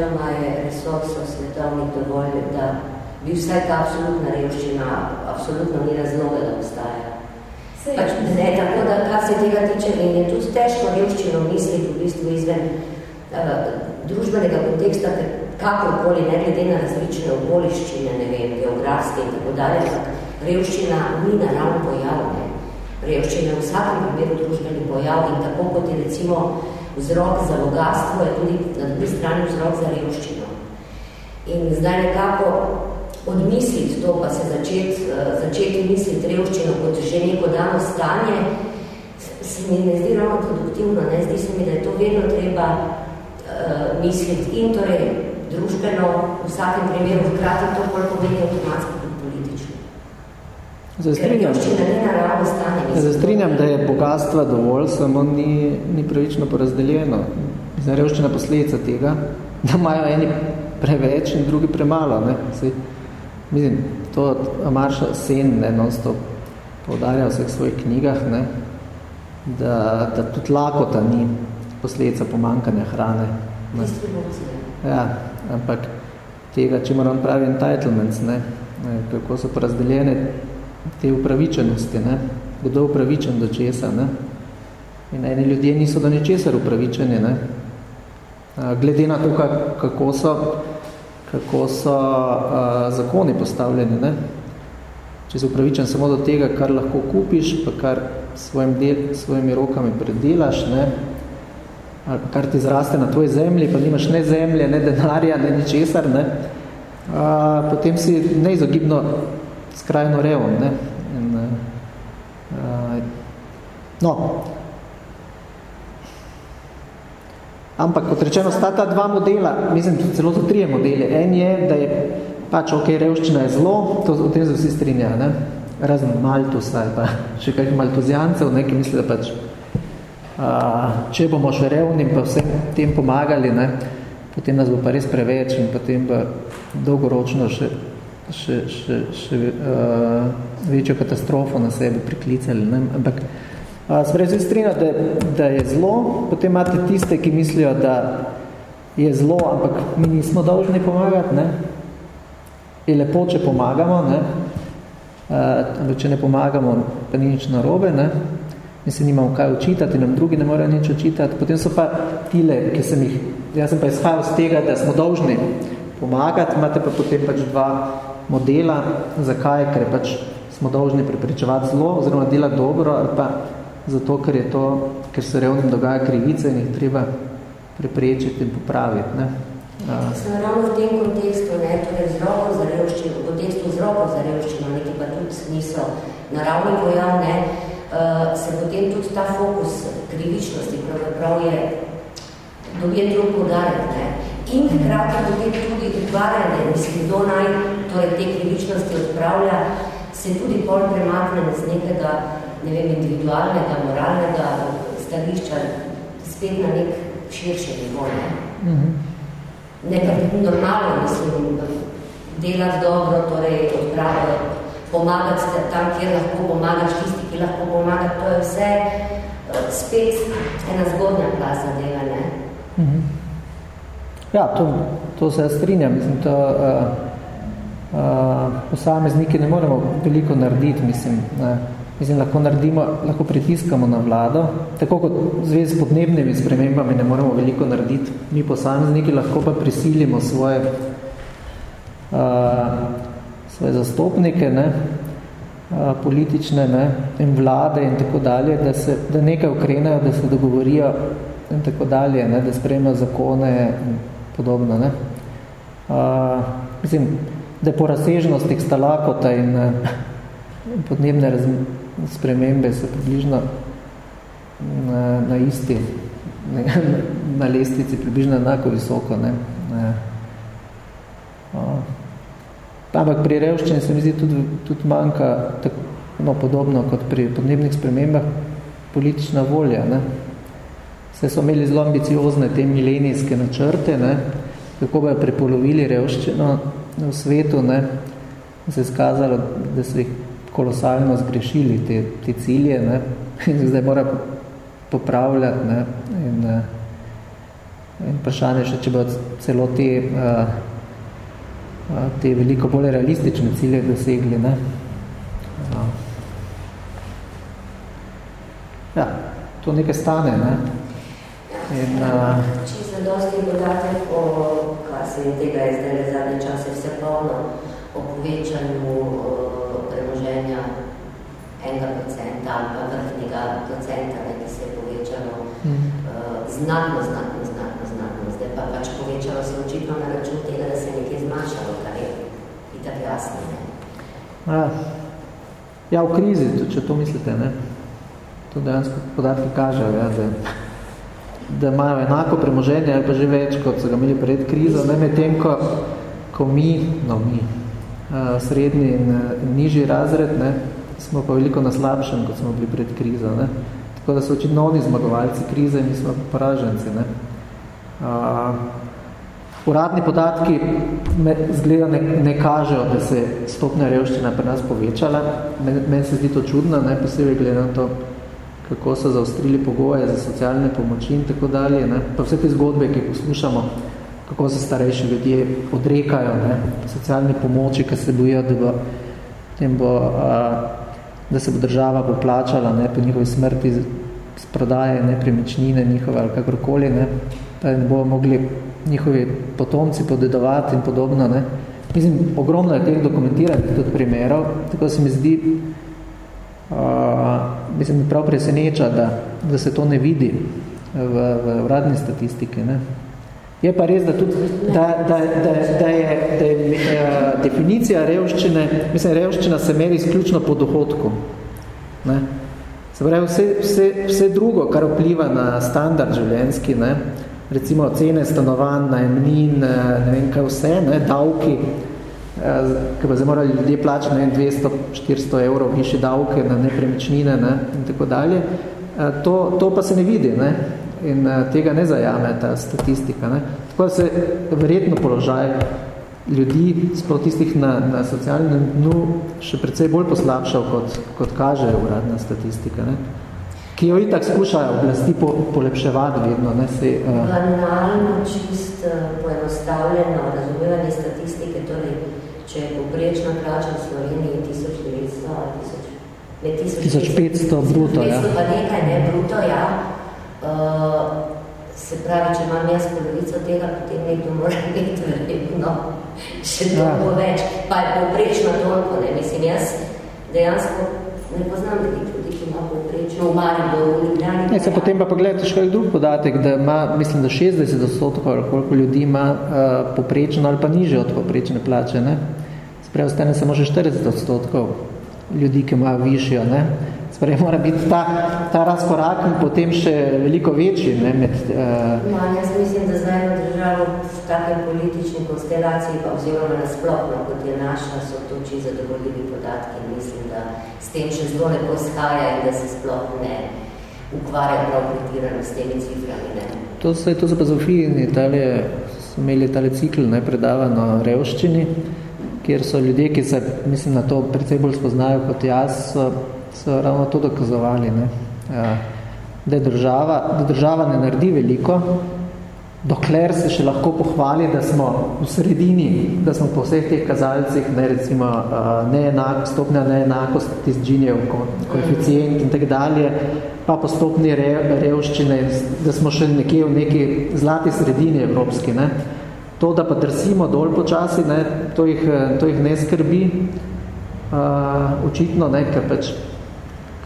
načeloma je resursov svetovnih dovolj, da bi vsaj ta absolutna revščina absolutno ni razloga, da obstaja. Pač, ne, tako da, kar se tega tiče, in je tudi težko revščino misliti v bistvu izven uh, družbenega konteksta, ker kakorkoli, ne glede na različne okoliščine, ne vem, geografske in tako dalje, revščina ni naravno pojav, ne. Revščina je v vsakem primeru družbeni pojav in tako kot je recimo vzrok za bogatstvo, je tudi na drugi strani vzrok za revščino. In zdaj nekako odmisliti to, pa se začeti, uh, začeti misliti revščino kot že neko dano stanje, se mi ne zdi ravno produktivno, ne zdi se mi, da je to vedno treba uh, misliti in torej družbeno, v vsakem primeru, hkrati to bolj pomeni avtomatsko. Zastrinjam, zastrinjam, da je bogatstva dovolj, samo ni, ni pravično porazdeljeno. Revščina posledica tega, da imajo eni preveč in drugi premalo. Ne? Sej, Mislim, to Marša Sen ne, non-stop povdarja v vseh svojih knjigah, ne, da, da tudi lakota ni posledica pomankanja hrane. Ne. Ja, ampak tega, če moram pravi entitlements, ne, ne, kako so porazdeljene te upravičenosti, ne, kdo upravičen do česa. Ne. In eni ljudje niso do ničesar upravičeni. Ne. Glede na to, kako so kako so uh, zakoni postavljeni. Ne? Če si upravičen samo do tega, kar lahko kupiš, pa kar svojim del, svojimi rokami predelaš, ne? kar ti zraste na tvoji zemlji, pa nimaš ne zemlje, ne denarja, ne ničesar, ne? Uh, potem si neizogibno skrajno revon. Ne? In, uh, no, Ampak, kot rečeno, sta ta dva modela, mislim, celo so trije modeli. En je, da je pač, ok, revščina je zlo, to, o tem se vsi strinjajo, ne? Razen Maltusa, pa še kakih maltuzijancev, neki misli, da pač, a, če bomo še revni pa vsem tem pomagali, ne, potem nas bo pa res preveč in potem bo dolgoročno še, še, še, še a, večjo katastrofo na sebe priklicali. Ne? Ampak, Sprej se strinja, da, da je zlo, potem imate tiste, ki mislijo, da je zlo, ampak mi nismo dolžni pomagati, ne? Je lepo, če pomagamo, ne? Uh, če ne pomagamo, pa ni nič narobe, ne? Mi se nimamo kaj učitati, nam drugi ne morejo nič učitati. Potem so pa tile, ki sem jih, jaz sem pa izhajal z tega, da smo dolžni pomagati, imate pa potem pač dva modela, zakaj, ker pač smo dolžni preprečevati zlo, oziroma delati dobro, ali pa zato ker, je to, ker se revnim dogaja krivice in jih treba preprečiti in popraviti. Ne? Se ravno v tem kontekstu, ne, torej vzrokov za revščino, v kontekstu vzrokov za revščino, neki pa tudi niso naravni pojav, ne, uh, se potem tudi ta fokus krivičnosti pravzaprav je dobije drug podarek, ne, in hkrati potem tudi utvarjanje, mislim, kdo naj torej te krivičnosti odpravlja, se tudi pol premakne z nekega ne vem, individualnega, moralnega stališča spet na nek širši nivo. Ne? Mm -hmm. Nekaj normalno, mislim, delati dobro, torej odpravo, pomagati tam, kjer lahko pomagaš, tisti, ki lahko pomagaš, to je vse eh, spet ena zgodnja plasa dela, ne? Ja, to, to se strinjam, mislim, to uh, uh, posamezniki ne moremo veliko narediti, mislim, ne? Mislim, lahko naredimo, lahko pritiskamo na vlado, tako kot v zvezi s podnebnimi spremembami ne moremo veliko narediti. Mi posamezniki lahko pa prisilimo svoje, uh, svoje zastopnike, ne, uh, politične ne, in vlade in tako dalje, da, se, da nekaj ukrenejo, da se dogovorijo in tako dalje, ne, da sprejmejo zakone in podobno. Ne. Uh, mislim, da po razsežnostih stalakota in uh, podnebne spremembe so približno na, na isti, ne, na lestvici približno enako visoko. Ne. Ne. Ampak pri revščini se mi zdi tudi, tudi manjka tako, no, podobno kot pri podnebnih spremembah politična volja. Ne. Se so imeli zelo ambiciozne te milenijske načrte, ne, kako bi prepolovili revščino v svetu, ne, se je skazalo, da so jih kolosalno zgrešili te, te cilje ne? in zdaj mora popravljati. Ne? In, In vprašanje še, če bo celo te, uh, te veliko bolj realistične cilje dosegli. Ne? Uh. Ja, to nekaj stane. Ne? In, uh, se dosti podatek o, kar se je tega je zdaj zadnje čase vse polno, o povečanju uh, premoženja enega procenta ali pa vrhnega procenta, ki se je povečalo mm. uh, znatno, znatno, pa pač povečalo se očitno na račun tega, da se je nekaj zmanjšalo, kar je itak jasno. Ne? Ja. ja, v krizi, če to mislite, ne? to dejansko podatki kažejo, ja, da, da imajo enako premoženje ali pa že več, kot so ga imeli pred krizo, ne med tem, ko, ko mi, no mi, srednji in, in nižji razred, ne, smo pa veliko na slabšem, kot smo bili pred krizo. Ne. Tako da so očitno oni zmagovalci krize in mi smo poraženci. Ne. Uh, uradni podatki me, zgleda ne, ne kažejo, da se stopnja revščina pri nas povečala. Meni men se zdi to čudno, ne, posebej glede na to, kako so zaostrili pogoje za socialne pomoči in tako dalje. Ne. Pa vse te zgodbe, ki poslušamo, kako se starejši ljudje odrekajo ne, socialne pomoči, ker se bojijo, da, bo, tem bo, uh, da se bo država poplačala ne, po njihovi smrti z prodaje nepremičnine njihove ali kakorkoli. Ne da ne bojo mogli njihovi potomci podedovati in podobno. Ne. Mislim, ogromno je teh dokumentiranih tudi primerov, tako se mi zdi, uh, mislim, mi prav preseneča, da, da se to ne vidi v, v uradni statistiki. Ne. Je pa res, da, tudi, da, da, da, da je, da je uh, definicija revščine, mislim, revščina se meri izključno po dohodku. Ne. Se pravi, vse, vse, vse drugo, kar vpliva na standard življenjski, ne, recimo cene stanovanj, najemnin, ne vem kaj vse, ne, davki, ki pa zdaj morali ljudje plačati ne, 200-400 evrov više davke na nepremičnine ne, in tako dalje, eh, to, to pa se ne vidi ne, in eh, tega ne zajame ta statistika. Ne. Tako da se verjetno položaj ljudi, sploh tistih na, na socialnem dnu, še precej bolj poslabšal, kot, kot kaže uradna statistika. Ne ki jo itak skušajo oblasti po, polepševati vedno. Ne, se, uh... Banalno, čist uh, poenostavljeno razumevanje statistike, torej, če je poprečna plača v Sloveniji 1900 ali 1500 bruto, 1500 ja. pa nekaj, ne, bruto, ja. Uh, se pravi, če imam jaz polovico tega, potem nekdo mora biti verjetno še toliko ja. več. Pa je poprečno toliko, ne, mislim, jaz dejansko ne poznam ljudi, ki ima povprečno v Mariboru, v Ljubljani. Ne, se potem pa pogledate še drug podatek, da ima, mislim, da 60 odstotkov, koliko ljudi ima uh, poprečno ali pa niže od poprečne plače. Ne? Spravi, ostane samo še 40 odstotkov ljudi, ki imajo višjo. Ne? Spravi, mora biti ta, ta razkorak in potem še veliko večji. Ne, med, uh... no, jaz mislim, da zdaj v državo v take politični konstelaciji, pa oziroma nasplošno, kot je naša, so to či zadovoljivi podatki. Mislim, da s tem še zelo lepo skaja in da se sploh ne ukvarja prav pretirano s temi ciframi. Ne. To se to za pa in Italije so imeli tale cikl ne, predavano revščini, kjer so ljudje, ki se, mislim, na to precej bolj spoznajo kot jaz, so so ravno to dokazovali, ne? Ja. Da, je država, da država ne naredi veliko, dokler se še lahko pohvali, da smo v sredini, da smo po vseh teh kazalcih, ne recimo neenak, stopnja neenakosti tiz džinjev, koeficient in tak dalje, pa po stopni re, revščine, da smo še nekje v neki zlati sredini evropski. Ne? To, da pa drsimo dol počasi, ne? To, jih, to jih ne skrbi, uh, očitno, ne? ker pač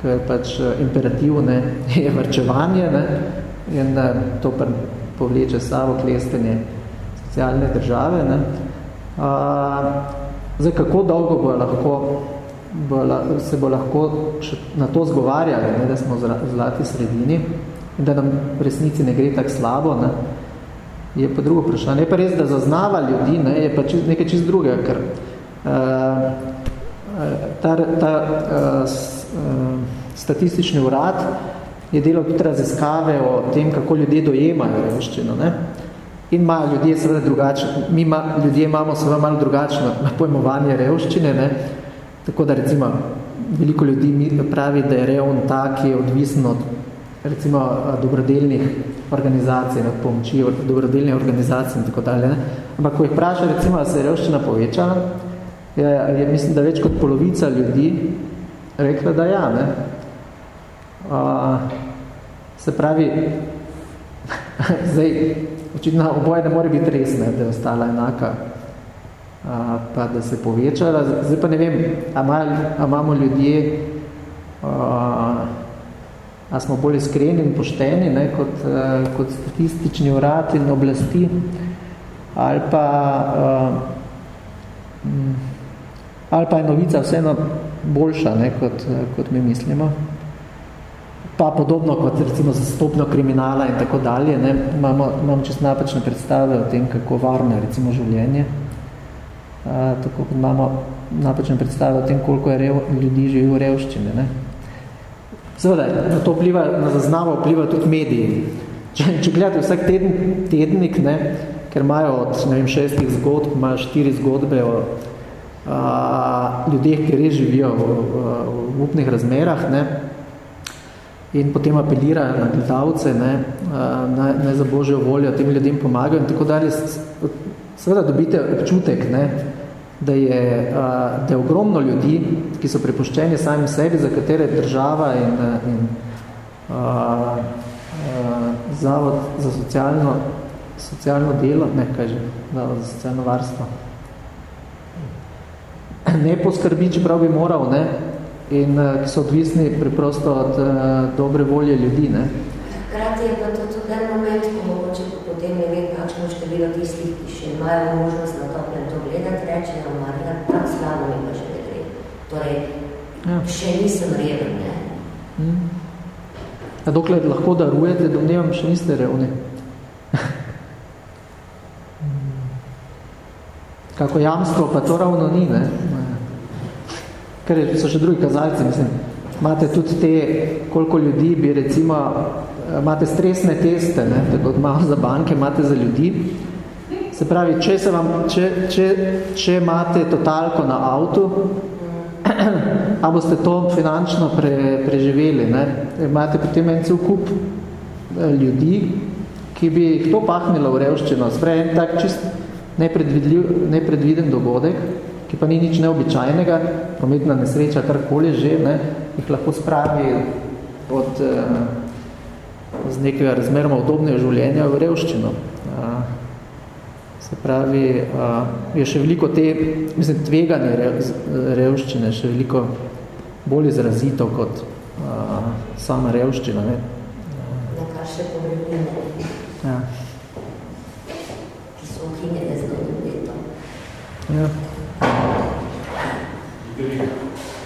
ker pač eh, imperativ ne, je vrčevanje ne, in ne, eh, to pa povleče sabo klestenje socialne države. Ne. A, zdaj, kako dolgo bo lahko, bo, se bo lahko na to zgovarjali, ne, da smo v zlati sredini in da nam v resnici ne gre tako slabo, ne, je pa drugo vprašanje. Je pa res, da zaznava ljudi, ne, je pa čist, nekaj čist drugega, ker uh, ta, ta uh, statistični urad je delal tudi raziskave o tem, kako ljudje dojemajo revščino. Ne? In imajo ljudje seveda drugačno, mi ima, ljudje imamo seveda malo drugačno pojmovanje revščine, ne? tako da recimo veliko ljudi pravi, da je revn tak, ki je odvisen od recimo dobrodelnih organizacij, ne, pomoči dobrodelnih organizacij in tako dalje. Ne. Ampak, ko jih vpraša, recimo, da se je revščina povečala, je, je, mislim, da več kot polovica ljudi rekla, da ja. Ne. Uh, se pravi, zdaj, očitno oboje ne more biti res, ne, da je ostala enaka, uh, pa da se povečala. Zdaj pa ne vem, a, mal, a imamo ljudje, uh, a smo bolj iskreni in pošteni, ne, kot, uh, kot statistični urad in oblasti, ali pa, uh, ali pa je novica vseeno boljša, ne, kot, kot mi mislimo. Pa podobno kot recimo za stopno kriminala in tako dalje, ne, imamo, imamo čest napačne predstave o tem, kako varno je recimo življenje. A, tako kot imamo napačne predstave o tem, koliko je rev, ljudi živi v revščini. Ne. Seveda, na to vpliva, na zaznavo vpliva tudi mediji. Če, če gledate vsak teden, tednik, ne, ker imajo od ne vem, šestih zgodb, imajo štiri zgodbe o a, ljudeh, ki res živijo v, v, v upnih razmerah, ne, in potem apelirajo na gledalce, ne, naj, naj za božjo voljo tem ljudem pomagajo in tako dalje. Seveda dobite občutek, ne, da, je, da je ogromno ljudi, ki so prepuščeni sami sebi, za katere država in, in a, a, zavod za socialno, socialno delo, ne, kaj že, zavod za socialno varstvo, ne poskrbi, čeprav bi moral, ne, in uh, ki so odvisni preprosto od uh, dobre volje ljudi. Ne. Hkrati je pa to tudi en moment, ko mogoče potem ne vem, kakšno število tistih, ki še imajo možnost na reči, da Marina, tam slabo pa še ne gre. Torej, ja. še nisem reven, ne. Hmm. A dokler lahko darujete, domnevam, še niste revni. Kako jamstvo, pa to ravno ni, ne ker so še drugi kazalci, mislim, imate tudi te, koliko ljudi bi recimo, imate stresne teste, ne, tako malo za banke, imate za ljudi, se pravi, če, se vam, če, če, če imate totalko na avtu, a boste to finančno pre, preživeli, ne, imate potem en cel kup eh, ljudi, ki bi jih to pahnilo v revščino, sprej en tak čist nepredviden dogodek, ki pa ni nič neobičajnega, prometna nesreča, karkoli že, ne, jih lahko spravi od eh, z nekega razmeroma udobnega življenja v revščino. A, se pravi, a, je še veliko te, mislim, tveganje rev, revščine, še veliko bolj izrazito kot a, sama revščina. Ne. Na kar še povredine. Ja. Ki so ukinjene z novim letom. Ja.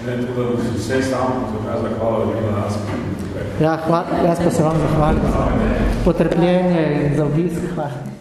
Ne, tako da bi vse sam, to je zahvala, da ima nas. Ja, hvala, jaz pa se vam zahvalim za potrpljenje in za obisk. Hvala.